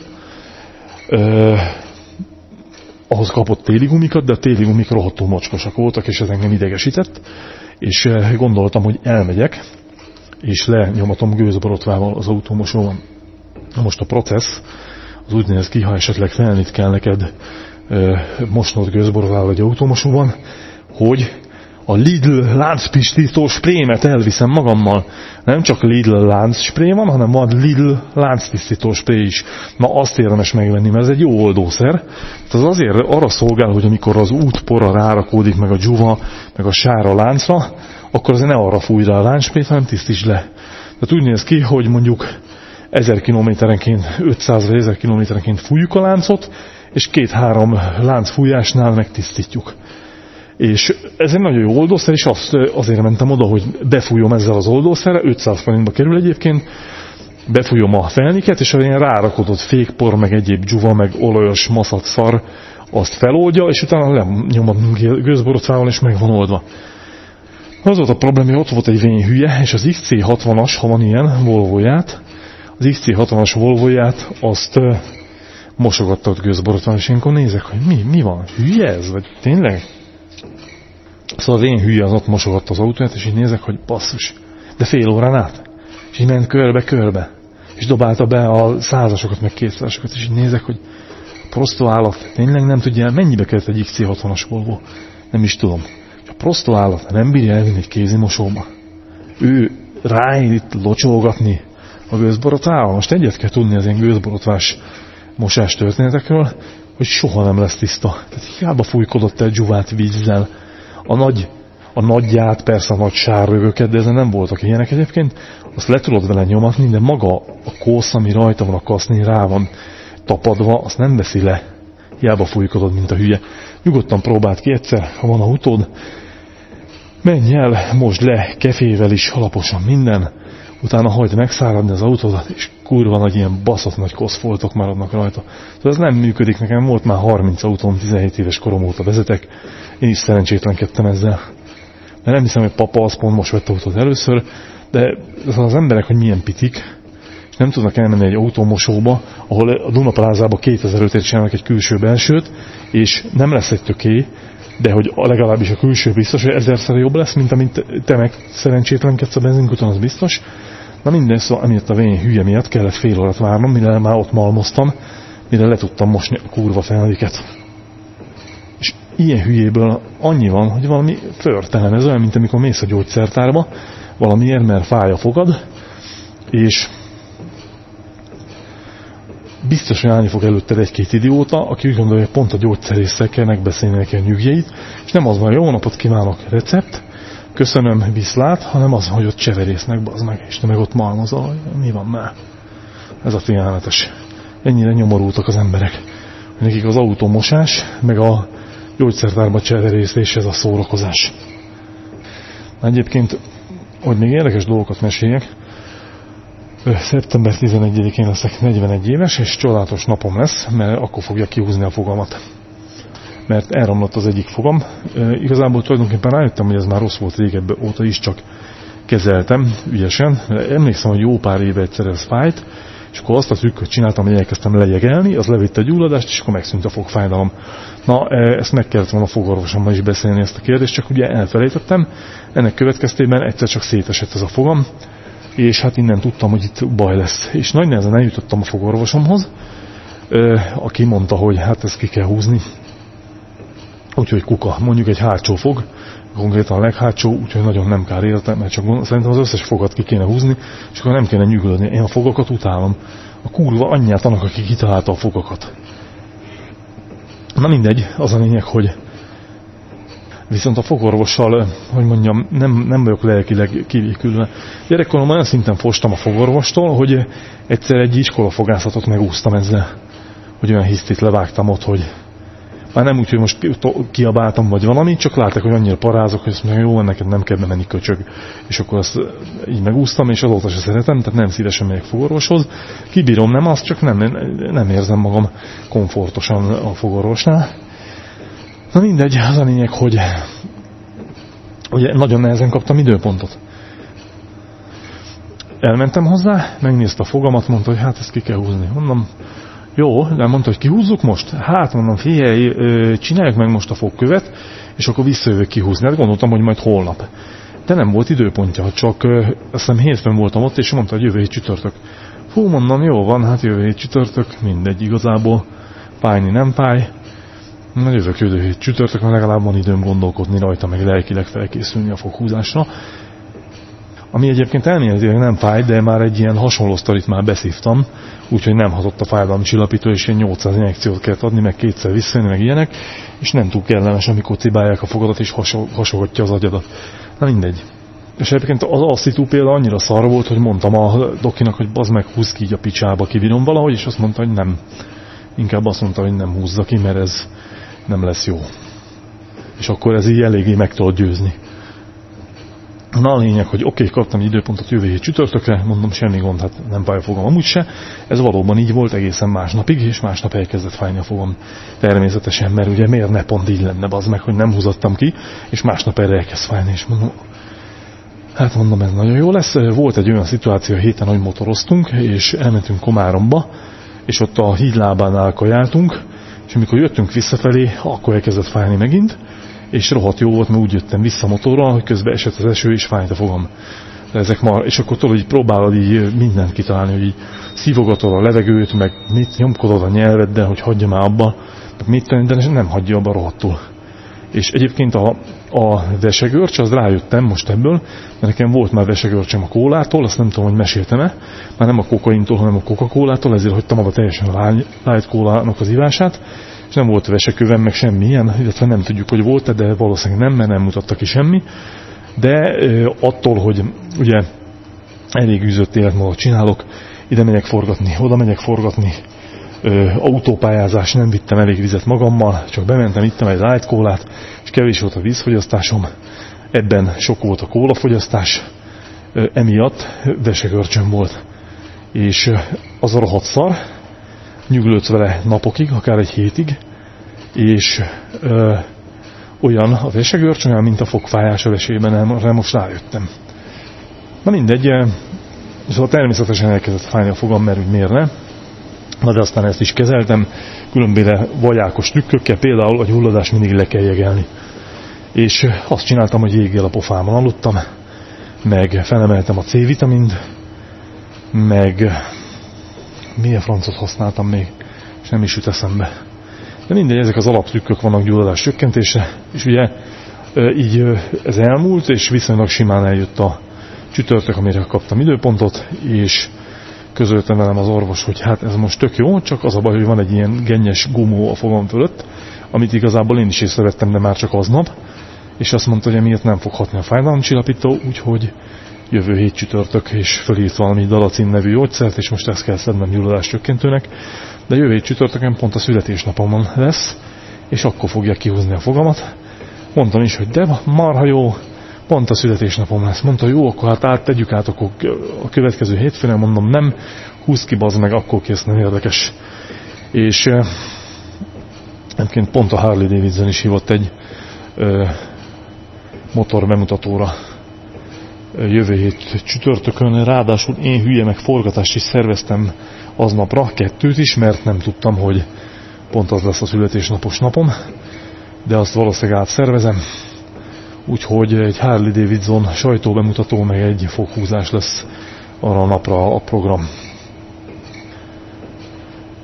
ahhoz kapott téli gumikat, de a téli gumik rohadtul mocskosak voltak, és ez engem idegesített, és eh, gondoltam, hogy elmegyek, és lenyomatom gőzborotvával az autómosóban. Na most a processz az úgy néz ki, ha esetleg felnit kell neked eh, mosnod gőzborotvával egy autómosóban, hogy a Lidl láncpisztító sprémet elviszem magammal. Nem csak Lidl lánc spré van, hanem van Lidl lánctisztító spré is. Na azt érdemes megvenni, mert ez egy jó oldószer. Tehát az azért arra szolgál, hogy amikor az útpora rárakódik, meg a dzsuva, meg a sára láncra, akkor azért ne arra fúj rá a láncsprét, hanem tisztíts le. Tehát úgy néz ki, hogy mondjuk 1000 kilométerenként, 500 vagy 1000 kilométerenként fújjuk a láncot, és két-három láncfújásnál megtisztítjuk. És ez egy nagyon jó oldószer, és azt, azért mentem oda, hogy befújom ezzel az oldószerre, 500 forintba kerül egyébként, befújom a felniket, és ilyen rárakodott fékpor, meg egyéb dzsuva, meg olajos szar, azt feloldja, és utána lenyomom gőzborocával, és meg van oldva. Az volt a probléma, hogy ott volt egy vén hülye, és az XC60-as, ha van ilyen Volvo-ját, az XC60-as Volvo-ját azt mosogatta ott gőzborotván, és én nézek, hogy mi, mi van, hülye ez, vagy tényleg Szóval az én hülye az ott mosogatta az autóját, és így nézek, hogy basszus, de fél órán át. És így ment körbe-körbe. És dobálta be a százasokat, meg kétszázasokat, és így nézek, hogy prostó állat tényleg nem tudja, mennyibe kellett egy XC60-as Volvo. Nem is tudom. A prostó állat nem bírja elvinni egy kézimosóba. Ő ráít locsolgatni a gőzborotával. Most egyet kell tudni az ilyen gőzborotvás mosás történetekről, hogy soha nem lesz tiszta. Tehát hiába fújkodott el dzsuvát vízzel, a nagy, a nagyját, persze a nagy sárrövöket, de ezen nem voltak ilyenek egyébként, azt le tudod vele nyomatni, de maga a kósz, ami rajta van a kaszni, rá van tapadva, azt nem veszi le. Hiába fújkodod, mint a hülye. Nyugodtan próbáld ki egyszer, ha van a utód. Menj el, most le, kefével is, alaposan minden, utána hagyd megszáradni az autódat, és kurva nagy ilyen baszott nagy koszfoltok maradnak rajta. Tehát ez nem működik, nekem volt már 30 autóm, 17 éves korom óta vezetek, én is szerencsétlenkedtem ezzel. Mert nem hiszem, hogy papa azt pont most vett autót először, de az, az emberek, hogy milyen pitik, és nem tudnak elmenni egy autómosóba, ahol a Dunaplázában 2005 ért csinálnak egy külső-belsőt, és nem lesz egy töké, de hogy legalábbis a külső biztos, hogy ezerszer jobb lesz, mint amit te meg szerencsétlenkedsz a benzinkuton, az biztos. Na minden szó, amiatt a vén hülye miatt kellett fél órát várnom, mire már ott malmoztam, mire le tudtam mosni a kurva felniket. És ilyen hülyéből annyi van, hogy valami förtelen. Ez olyan, mint amikor mész a gyógyszertárba, valamiért, mert fáj a fogad, és biztos, hogy állni fog előtted egy-két idióta, aki úgy gondolja, hogy pont a gyógyszerészek kell megbeszélni neki a nyugjait, és nem az van, jó napot kívánok, recept, köszönöm, viszlát, hanem az, hogy ott cseverésznek, bazd meg, és te meg ott malmozol, mi van már? Ez a félelmetes. Ennyire nyomorultak az emberek. Nekik az autómosás, meg a gyógyszertárba cseverészés, ez a szórakozás. Egyébként, hogy még érdekes dolgokat meséljek, szeptember 11-én leszek 41 éves, és csodálatos napom lesz, mert akkor fogja kihúzni a fogamat. Mert elromlott az egyik fogam. Igazából tulajdonképpen rájöttem, hogy ez már rossz volt régebb óta is, csak kezeltem ügyesen. Emlékszem, hogy jó pár éve egyszer ez fájt, és akkor azt a trükköt csináltam, hogy elkezdtem lejegelni, az levitte a gyulladást, és akkor megszűnt a fogfájdalom. Na, e, ezt meg kellett volna a fogorvosommal is beszélni ezt a kérdést, csak ugye elfelejtettem. Ennek következtében egyszer csak szétesett ez a fogam, és hát innen tudtam, hogy itt baj lesz. És nagy nehezen eljutottam a fogorvosomhoz, aki mondta, hogy hát ezt ki kell húzni. Úgyhogy kuka, mondjuk egy hátsó fog, konkrétan a leghátsó, úgyhogy nagyon nem kár érte, mert csak szerintem az összes fogat ki kéne húzni, és akkor nem kéne nyugodni. Én a fogakat utálom. A kurva anyját annak, aki kitalálta a fogakat. Na mindegy, az a lényeg, hogy viszont a fogorvossal, hogy mondjam, nem, nem vagyok lelkileg kivékülve. Gyerekkorom olyan szinten fostam a fogorvostól, hogy egyszer egy iskolafogászatot megúsztam ezzel, hogy olyan hisztit levágtam ott, hogy már nem úgy, hogy most kiabáltam vagy valami, csak látták, hogy annyira parázok, hogy azt mondja, jó, neked nem kell bemenni köcsög. És akkor azt így megúsztam, és azóta se szeretem, tehát nem szívesen megyek fogorvoshoz. Kibírom, nem azt, csak nem, nem érzem magam komfortosan a fogorvosnál. Na mindegy, az a lényeg, hogy ugye nagyon nehezen kaptam időpontot. Elmentem hozzá, megnézte a fogamat, mondta, hogy hát ezt ki kell húzni. Mondom, jó, de mondta, hogy kihúzzuk most? Hát mondom, figyelj, csináljuk meg most a fogkövet, és akkor visszajövök kihúzni. Hát gondoltam, hogy majd holnap. De nem volt időpontja, csak azt hiszem hétfőn voltam ott, és mondta, hogy jövő hét csütörtök. Fú, mondom, jó van, hát jövő hét csütörtök, mindegy igazából. Pályni nem pály. Na jövök jövő hét csütörtök, legalább van időm gondolkodni rajta, meg lelkileg felkészülni a foghúzásra. Ami egyébként elméletileg nem fáj, de már egy ilyen hasonló sztorit már beszívtam, úgyhogy nem hatott a fájdalmi csillapító, és ilyen 800 injekciót kellett adni, meg kétszer visszajönni, meg ilyenek, és nem túl kellemes, amikor cibálják a fogadat, és hasogatja az agyadat. Na mindegy. És egyébként az asszitu példa annyira szar volt, hogy mondtam a dokinak, hogy az meg húz ki így a picsába, kivinom valahogy, és azt mondta, hogy nem. Inkább azt mondta, hogy nem húzza ki, mert ez nem lesz jó. És akkor ez így eléggé meg tudod győzni. Na a lényeg, hogy oké, okay, kaptam időpontot jövő hét csütörtökre, mondom, semmi gond, hát nem fáj a fogam amúgy se. Ez valóban így volt egészen másnapig, és másnap elkezdett fájni a fogam természetesen, mert ugye miért ne pont így lenne az meg, hogy nem húzottam ki, és másnap erre elkezd fájni, és mondom, hát mondom, ez nagyon jó lesz. Volt egy olyan szituáció a héten, hogy motoroztunk, és elmentünk Komáromba, és ott a hídlábánál kajáltunk, és amikor jöttünk visszafelé, akkor elkezdett fájni megint, és rohadt jó volt, mert úgy jöttem vissza motorral, hogy közben esett az eső, és fájt a fogam. De ezek már, és akkor tudod, hogy próbálod így mindent kitalálni, hogy így szívogatod a levegőt, meg mit nyomkodod a nyelveddel, hogy hagyja már abba, meg mit tenni, de nem hagyja abba rohadtul. És egyébként a, a vesegörcs, az rájöttem most ebből, mert nekem volt már vesegörcsem a kólától, azt nem tudom, hogy meséltem-e, már nem a kokaintól, hanem a Coca-Colától, ezért hagytam abba teljesen a light kólának az ivását, és nem volt vesekövem, meg semmilyen, illetve nem tudjuk, hogy volt-e, de valószínűleg nem, mert nem mutatta ki semmi. De attól, hogy ugye elég üzött életmódot csinálok, ide megyek forgatni, oda megyek forgatni, autópályázás, nem vittem elég vizet magammal, csak bementem, ittem egy light kólát, és kevés volt a vízfogyasztásom, ebben sok volt a kólafogyasztás, emiatt vesegörcsöm volt. És az a rohadt szar, nyuglődsz vele napokig, akár egy hétig, és ö, olyan a vesegörcs, olyan, mint a fogfájás a vesében, erre most rájöttem. Na mindegy, szóval természetesen elkezdett fájni a fogam, mert úgy miért ne. Na de aztán ezt is kezeltem, különböző vajákos trükkökkel, például, hogy hulladás mindig le kell jegelni. És azt csináltam, hogy jéggel a pofámon aludtam, meg felemeltem a C-vitamint, meg milyen francot használtam még, és nem is jut eszembe. De mindegy, ezek az alaptrükkök vannak gyulladás csökkentése, és ugye így ez elmúlt, és viszonylag simán eljött a csütörtök, amire kaptam időpontot, és közöltem velem az orvos, hogy hát ez most tök jó, csak az a baj, hogy van egy ilyen gennyes gumó a fogam fölött, amit igazából én is észrevettem, de már csak aznap, és azt mondta, hogy emiatt nem fog hatni a fájdalomcsillapító, úgyhogy jövő hét csütörtök, és fölírt valami Dalacin nevű gyógyszert, és most ezt kell szednem nyuladás csökkentőnek. De jövő hét csütörtökön pont a születésnapomon lesz, és akkor fogja kihúzni a fogamat. Mondtam is, hogy de marha jó, pont a születésnapom lesz. Mondta, jó, akkor hát át, tegyük át akkor a következő hétfőn, mondom, nem, húz ki bazd meg, akkor kész, nem érdekes. És egyébként pont a Harley Davidson is hívott egy ö, motor bemutatóra jövő hét csütörtökön, ráadásul én hülye meg forgatást is szerveztem aznapra, kettőt is, mert nem tudtam, hogy pont az lesz a születésnapos napom, de azt valószínűleg átszervezem. Úgyhogy egy Harley Davidson sajtóbemutató, meg egy foghúzás lesz arra a napra a program.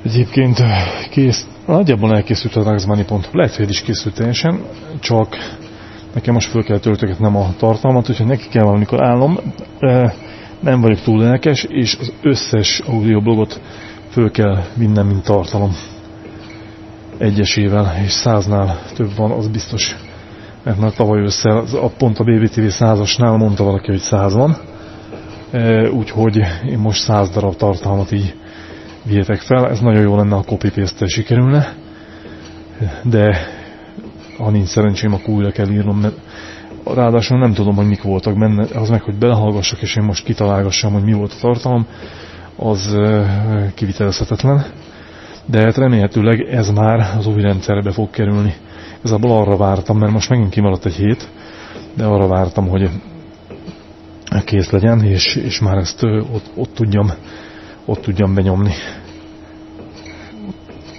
Egyébként kész, nagyjából elkészült a Naxmoney.hu, lehet, hogy is készült teljesen, csak nekem most föl kell töltögetnem a tartalmat, úgyhogy neki kell valamikor állnom. Nem vagyok túl lelkes, és az összes audioblogot föl kell vinnem, mint tartalom. Egyesével, és száznál több van, az biztos. Mert már tavaly össze, a pont a BBTV százasnál mondta valaki, hogy száz van. Úgyhogy én most száz darab tartalmat így vihetek fel. Ez nagyon jó lenne, a copy sikerülne. De ha nincs szerencsém, akkor újra kell írnom, mert ráadásul nem tudom, hogy mik voltak benne, az meg, hogy belehallgassak, és én most kitalálgassam, hogy mi volt a tartalom, az kivitelezhetetlen. De hát remélhetőleg ez már az új rendszerbe fog kerülni. Igazából arra vártam, mert most megint kimaradt egy hét, de arra vártam, hogy kész legyen, és, és már ezt ott, ott, tudjam, ott tudjam benyomni.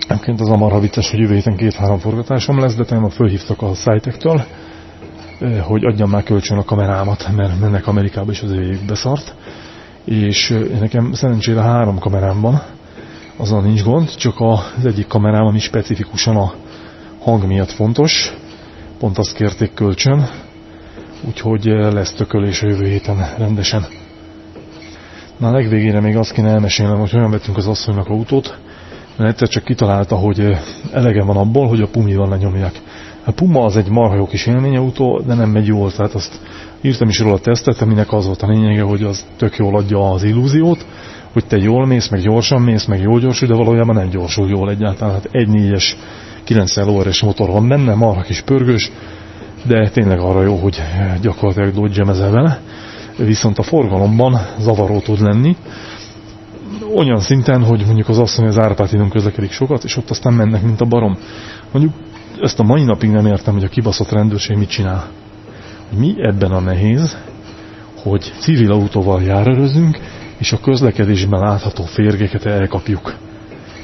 Egyébként az a marha vicces, hogy jövő héten két-három forgatásom lesz, de tegnap fölhívtak a szájtektől, hogy adjam már kölcsön a kamerámat, mert mennek Amerikába is az évig beszart. És nekem szerencsére három kamerám van, azon nincs gond, csak az egyik kamerám, ami specifikusan a hang miatt fontos, pont azt kérték kölcsön, úgyhogy lesz tökölés a jövő héten rendesen. Na a legvégére még azt kéne elmesélnem, hogy olyan vettünk az asszonynak autót, mert egyszer csak kitalálta, hogy elege van abból, hogy a Pumival lenyomják. A Puma az egy marha jó kis élményautó, de nem megy jól, tehát azt írtam is róla tesztet, aminek az volt a lényege, hogy az tök jól adja az illúziót, hogy te jól mész, meg gyorsan mész, meg jól gyorsul, de valójában nem gyorsul jól egyáltalán. Hát egy négyes 90 lóeres motor van benne, marha kis pörgős, de tényleg arra jó, hogy gyakorlatilag dodgemezel vele. Viszont a forgalomban zavaró tud lenni, olyan szinten, hogy mondjuk az asszony az Árpátidon közlekedik sokat, és ott aztán mennek, mint a barom. Mondjuk ezt a mai napig nem értem, hogy a kibaszott rendőrség mit csinál. Mi ebben a nehéz, hogy civil autóval járőrözünk, és a közlekedésben látható férgéket elkapjuk.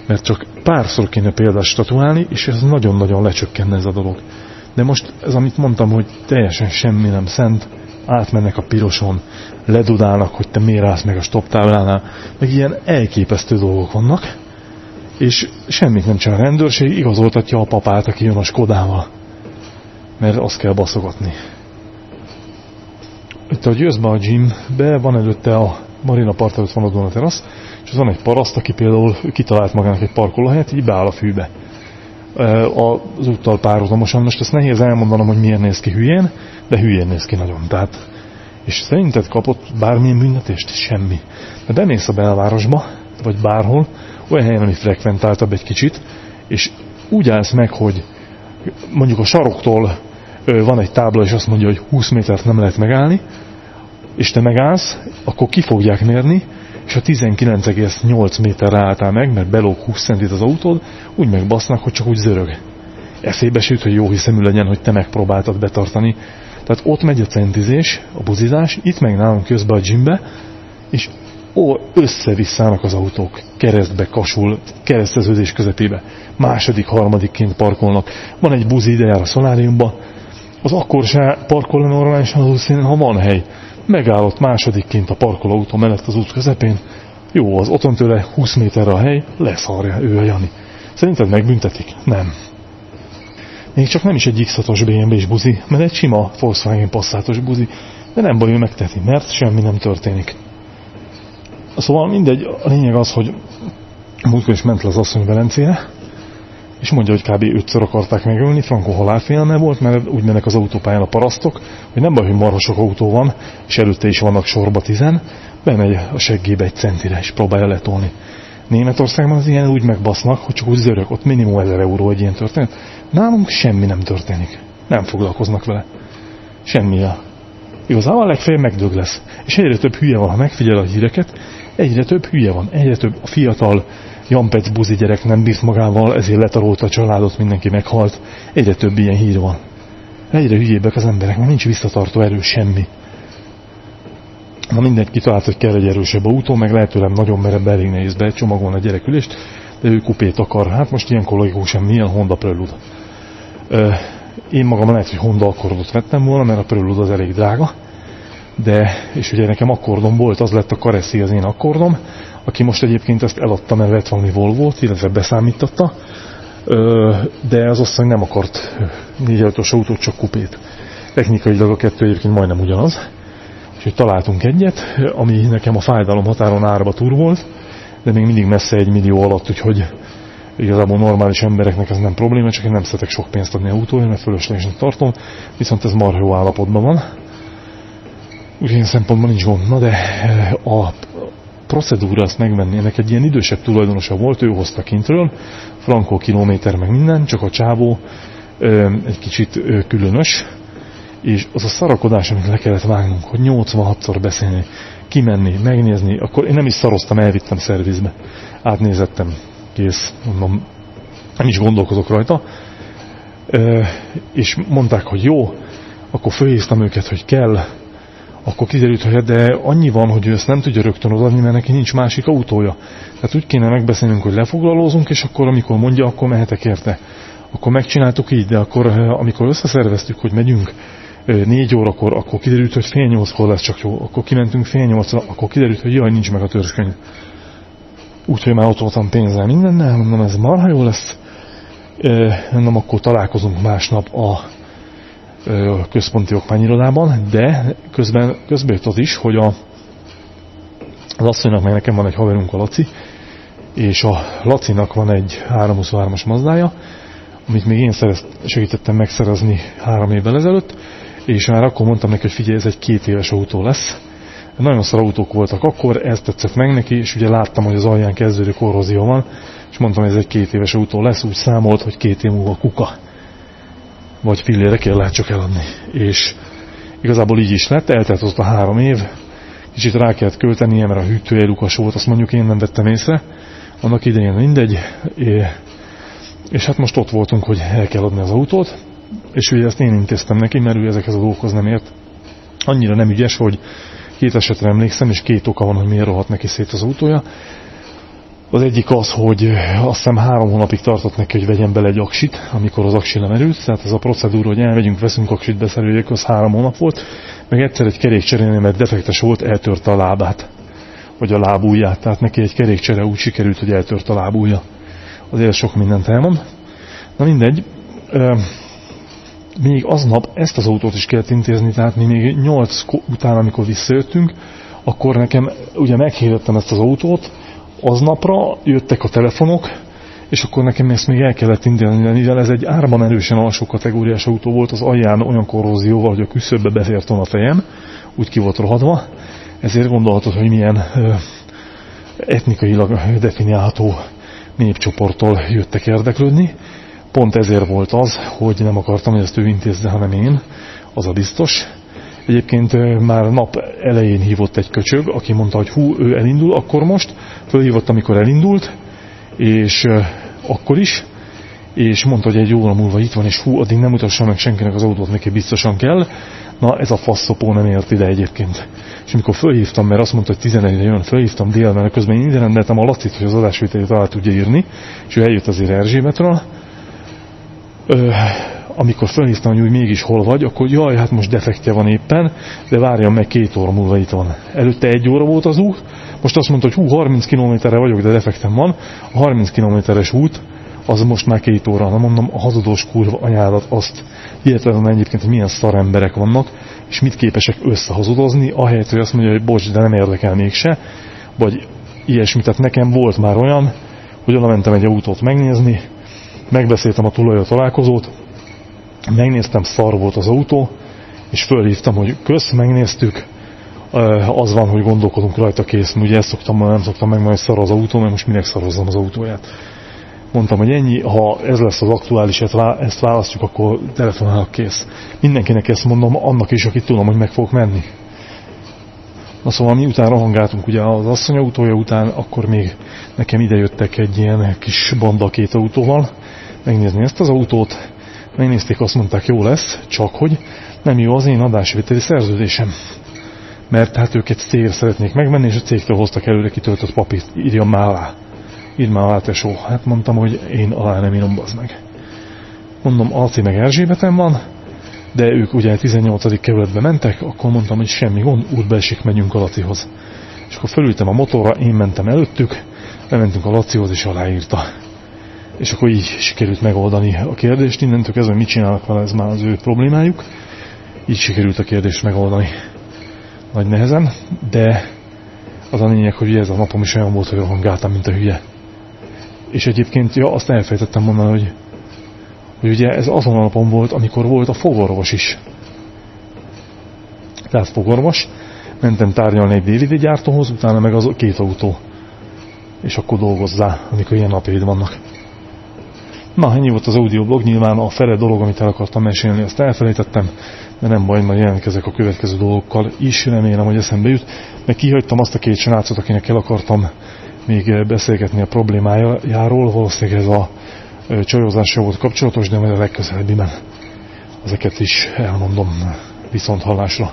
Mert csak párszor kéne példát statuálni, és ez nagyon-nagyon lecsökkenne ez a dolog. De most ez, amit mondtam, hogy teljesen semmi nem szent, átmennek a piroson, ledudálnak, hogy te miért állsz meg a stop táblánál, meg ilyen elképesztő dolgok vannak, és semmit nem csinál a rendőrség, igazoltatja a papát, aki jön a Skodával. Mert azt kell baszogatni. Itt, ahogy jössz be a gymbe, van előtte a Marina part előtt van a Dona terasz, és az van egy paraszt, aki például kitalált magának egy parkolóhelyet, így beáll a fűbe. Az úttal párhuzamosan, most ezt nehéz elmondanom, hogy miért néz ki hülyén, de hülyén néz ki nagyon. Tehát, és szerinted kapott bármilyen büntetést? Semmi. De bemész a belvárosba, vagy bárhol, olyan helyen, ami frekventáltabb egy kicsit, és úgy állsz meg, hogy mondjuk a saroktól van egy tábla, és azt mondja, hogy 20 métert nem lehet megállni, és te megállsz, akkor ki fogják mérni, és a 19,8 méterre álltál meg, mert belóg 20 centit az autód, úgy megbasznak, hogy csak úgy zörög. Eszébe süt, hogy jó hiszemű legyen, hogy te megpróbáltad betartani. Tehát ott megy a centizés, a buzizás, itt meg nálunk közben a gymbe, és ó, össze-visszának az autók, keresztbe, kasul, kereszteződés közepébe. Második, harmadikként parkolnak. Van egy buzi ide a szoláriumba, az akkor se parkol az útszínen, ha van hely megállott másodikként a parkolóautó mellett az út közepén, jó, az otthon tőle 20 méterre a hely, leszarja ő a Jani. Szerinted megbüntetik? Nem. Még csak nem is egy X6-os BMW-s buzi, mert egy sima Volkswagen Passatos buzi, de nem baj ő megteti, mert semmi nem történik. Szóval mindegy, a lényeg az, hogy múltkor is ment le az asszony Velencére, és mondja, hogy kb. ötször akarták megölni, Franco halálfélme volt, mert úgy mennek az autópályán a parasztok, hogy nem baj, hogy marha sok autó van, és előtte is vannak sorba tizen, bemegy a seggébe egy centire, és próbálja letolni. Németországban az ilyen úgy megbasznak, hogy csak úgy zörög, ott minimum 1000 euró egy ilyen történet. Nálunk semmi nem történik. Nem foglalkoznak vele. Semmi. Igazából legfeljebb megdög lesz. És egyre több hülye van, ha megfigyel a híreket, egyre több hülye van, egyre több a fiatal Jampec buzi gyerek nem bíz magával, ezért letarolta a családot, mindenki meghalt. Egyre több ilyen hír van. Egyre hülyébbek az emberek, mert nincs visszatartó erő semmi. Na mindegy, kitalált, hogy kell egy erősebb autó, meg lehetőleg nagyon merebb elég nehéz becsomagolni a gyerekülést, de ő kupét akar. Hát most ilyen sem, milyen Honda Prelude. Én magam lehet, hogy Honda akkordot vettem volna, mert a Prelude az elég drága, de, és ugye nekem akkordom volt, az lett a Caressi az én akkordom, aki most egyébként ezt eladta, mert vett valami Volvo-t, illetve beszámította, de az asszony nem akart négy autós autót, csak kupét. Technikailag a kettő egyébként majdnem ugyanaz, úgyhogy találtunk egyet, ami nekem a fájdalom határon árba tur volt, de még mindig messze egy millió alatt, úgyhogy igazából normális embereknek ez nem probléma, csak én nem szeretek sok pénzt adni autóra, mert fölöslegesen tartom, viszont ez marha jó állapotban van. Úgyhogy ilyen szempontból nincs gond. Na de a procedúra azt megvenni, ennek egy ilyen idősebb tulajdonosa volt, ő hozta kintről, frankó kilométer meg minden, csak a csávó egy kicsit különös, és az a szarakodás, amit le kellett vágnunk, hogy 86-szor beszélni, kimenni, megnézni, akkor én nem is szaroztam, elvittem szervizbe. Átnézettem, kész, mondom, nem is gondolkozok rajta. És mondták, hogy jó, akkor fölhívtam őket, hogy kell, akkor kiderült, hogy de annyi van, hogy ő ezt nem tudja rögtön odaadni, mert neki nincs másik autója. Tehát úgy kéne megbeszélnünk, hogy lefoglalózunk, és akkor amikor mondja, akkor mehetek érte. Akkor megcsináltuk így, de akkor amikor összeszerveztük, hogy megyünk négy órakor, akkor kiderült, hogy fél nyolckor lesz csak jó, akkor kimentünk fél nyolcra, akkor kiderült, hogy jaj, nincs meg a törzskönyv. Úgyhogy már ott voltam pénzzel mindennel, mondom, ez marha jó lesz. Mondom, akkor találkozunk másnap a központi okmányirodában, de közben, közben jött az is, hogy a, az asszonynak meg nekem van egy haverunk a Laci, és a Lacinak van egy 323-as mazdája, amit még én segítettem megszerezni három évvel ezelőtt, és már akkor mondtam neki, hogy figyelj, ez egy két éves autó lesz. Nagyon szar autók voltak akkor, ez tetszett meg neki, és ugye láttam, hogy az alján kezdődő korrózió van, és mondtam, hogy ez egy két éves autó lesz, úgy számolt, hogy két év múlva kuka. Vagy fillére kell lehet csak eladni. És igazából így is lett, eltelt az a három év, kicsit rá kellett költeni, mert a hűtője lukas volt, azt mondjuk én nem vettem észre, annak idején mindegy, és hát most ott voltunk, hogy el kell adni az autót, és ugye ezt én intéztem neki, mert ő ezekhez a dolgokhoz nem ért. Annyira nem ügyes, hogy két esetre emlékszem, és két oka van, hogy miért rohadt neki szét az autója. Az egyik az, hogy azt hiszem három hónapig tartott neki, hogy vegyen bele egy aksit, amikor az aksi lemerült. Tehát ez a procedúra, hogy elmegyünk, veszünk aksit, beszerüljük, az három hónap volt. Meg egyszer egy kerékcserélni, mert defektes volt, eltörte a lábát. Vagy a lábúját. Tehát neki egy kerékcsere úgy sikerült, hogy eltört a lábúja. Azért sok mindent elmond. Na mindegy még aznap ezt az autót is kellett intézni, tehát mi még 8 után, amikor visszajöttünk, akkor nekem ugye meghirdettem ezt az autót, aznapra jöttek a telefonok, és akkor nekem ezt még el kellett intézni, mivel ez egy árban erősen alsó kategóriás autó volt, az alján olyan korrózióval, hogy a küszöbbe befért a fejem, úgy ki volt rohadva, ezért gondolhatod, hogy milyen ö, etnikailag definiálható népcsoporttól jöttek érdeklődni, Pont ezért volt az, hogy nem akartam, hogy ezt ő intézze, hanem én, az a biztos. Egyébként már nap elején hívott egy köcsög, aki mondta, hogy hú, ő elindul akkor most. Fölhívott, amikor elindult, és akkor is, és mondta, hogy egy óra múlva itt van, és hú, addig nem utassa meg senkinek az autót, neki biztosan kell. Na, ez a faszopó nem ért ide egyébként. És amikor fölhívtam, mert azt mondta, hogy 11-re jön, fölhívtam délben, közben én ide rendeltem a Lacit, hogy az adásvételét alá tudja írni, és ő eljött azért Erzsébetről, ö, amikor felhívtam, hogy mégis hol vagy, akkor jaj, hát most defektje van éppen, de várjam meg két óra múlva itt van. Előtte egy óra volt az út, most azt mondta, hogy hú, 30 kilométerre vagyok, de defektem van. A 30 kilométeres út, az most már két óra. Na mondom, a hazudós kurva anyádat azt hihetetlen egyébként, hogy milyen szar emberek vannak, és mit képesek összehazudozni, ahelyett, hogy azt mondja, hogy bocs, de nem érdekel mégse, vagy ilyesmi. Tehát nekem volt már olyan, hogy oda mentem egy autót megnézni, megbeszéltem a tulajra találkozót, megnéztem, szar volt az autó, és fölhívtam, hogy kösz, megnéztük, az van, hogy gondolkodunk rajta kész. Ugye ezt szoktam, nem szoktam meg, hogy szar az autó, mert most minek szarozzam az autóját. Mondtam, hogy ennyi, ha ez lesz az aktuális, ezt választjuk, akkor telefonálok kész. Mindenkinek ezt mondom, annak is, akit tudom, hogy meg fogok menni. Na szóval miután rohangáltunk ugye az asszony autója után, akkor még nekem jöttek egy ilyen kis banda két autóval, megnézni ezt az autót, megnézték, azt mondták, jó lesz, csak hogy nem jó az én adásvételi szerződésem. mert hát ők egy cégre szeretnék megmenni, és a cégtől hoztak előre kitöltött papírt, írjam már alá. Írd már alá, tesó. Hát mondtam, hogy én alá nem írom, bazd meg. Mondom, Alci meg Erzsébeten van, de ők ugye 18. kerületbe mentek, akkor mondtam, hogy semmi gond, útbe esik, megyünk a Lacihoz. És akkor fölültem a motorra, én mentem előttük, bementünk a Lacihoz, és aláírta. És akkor így sikerült megoldani a kérdést, innentől kezdve mit csinálnak vele, ez már az ő problémájuk. Így sikerült a kérdést megoldani nagy nehezen, de az a lényeg, hogy ez a napom is olyan volt, hogy rohangáltam, mint a hülye. És egyébként, ja, azt elfejtettem mondani, hogy, hogy ugye ez azon a napon volt, amikor volt a fogorvos is. Tehát fogorvos, mentem tárgyalni egy déli gyártóhoz, utána meg az két autó. És akkor dolgozzá, amikor ilyen napjaid vannak. Na, ennyi volt az audioblog, nyilván a fele dolog, amit el akartam mesélni, azt elfelejtettem, de nem baj, majd jelentkezek a következő dolgokkal is, remélem, hogy eszembe jut. Meg kihagytam azt a két srácot, akinek el akartam még beszélgetni a problémájáról, valószínűleg ez a csajozással volt kapcsolatos, de majd a legközelebbiben ezeket is elmondom viszont hallásra.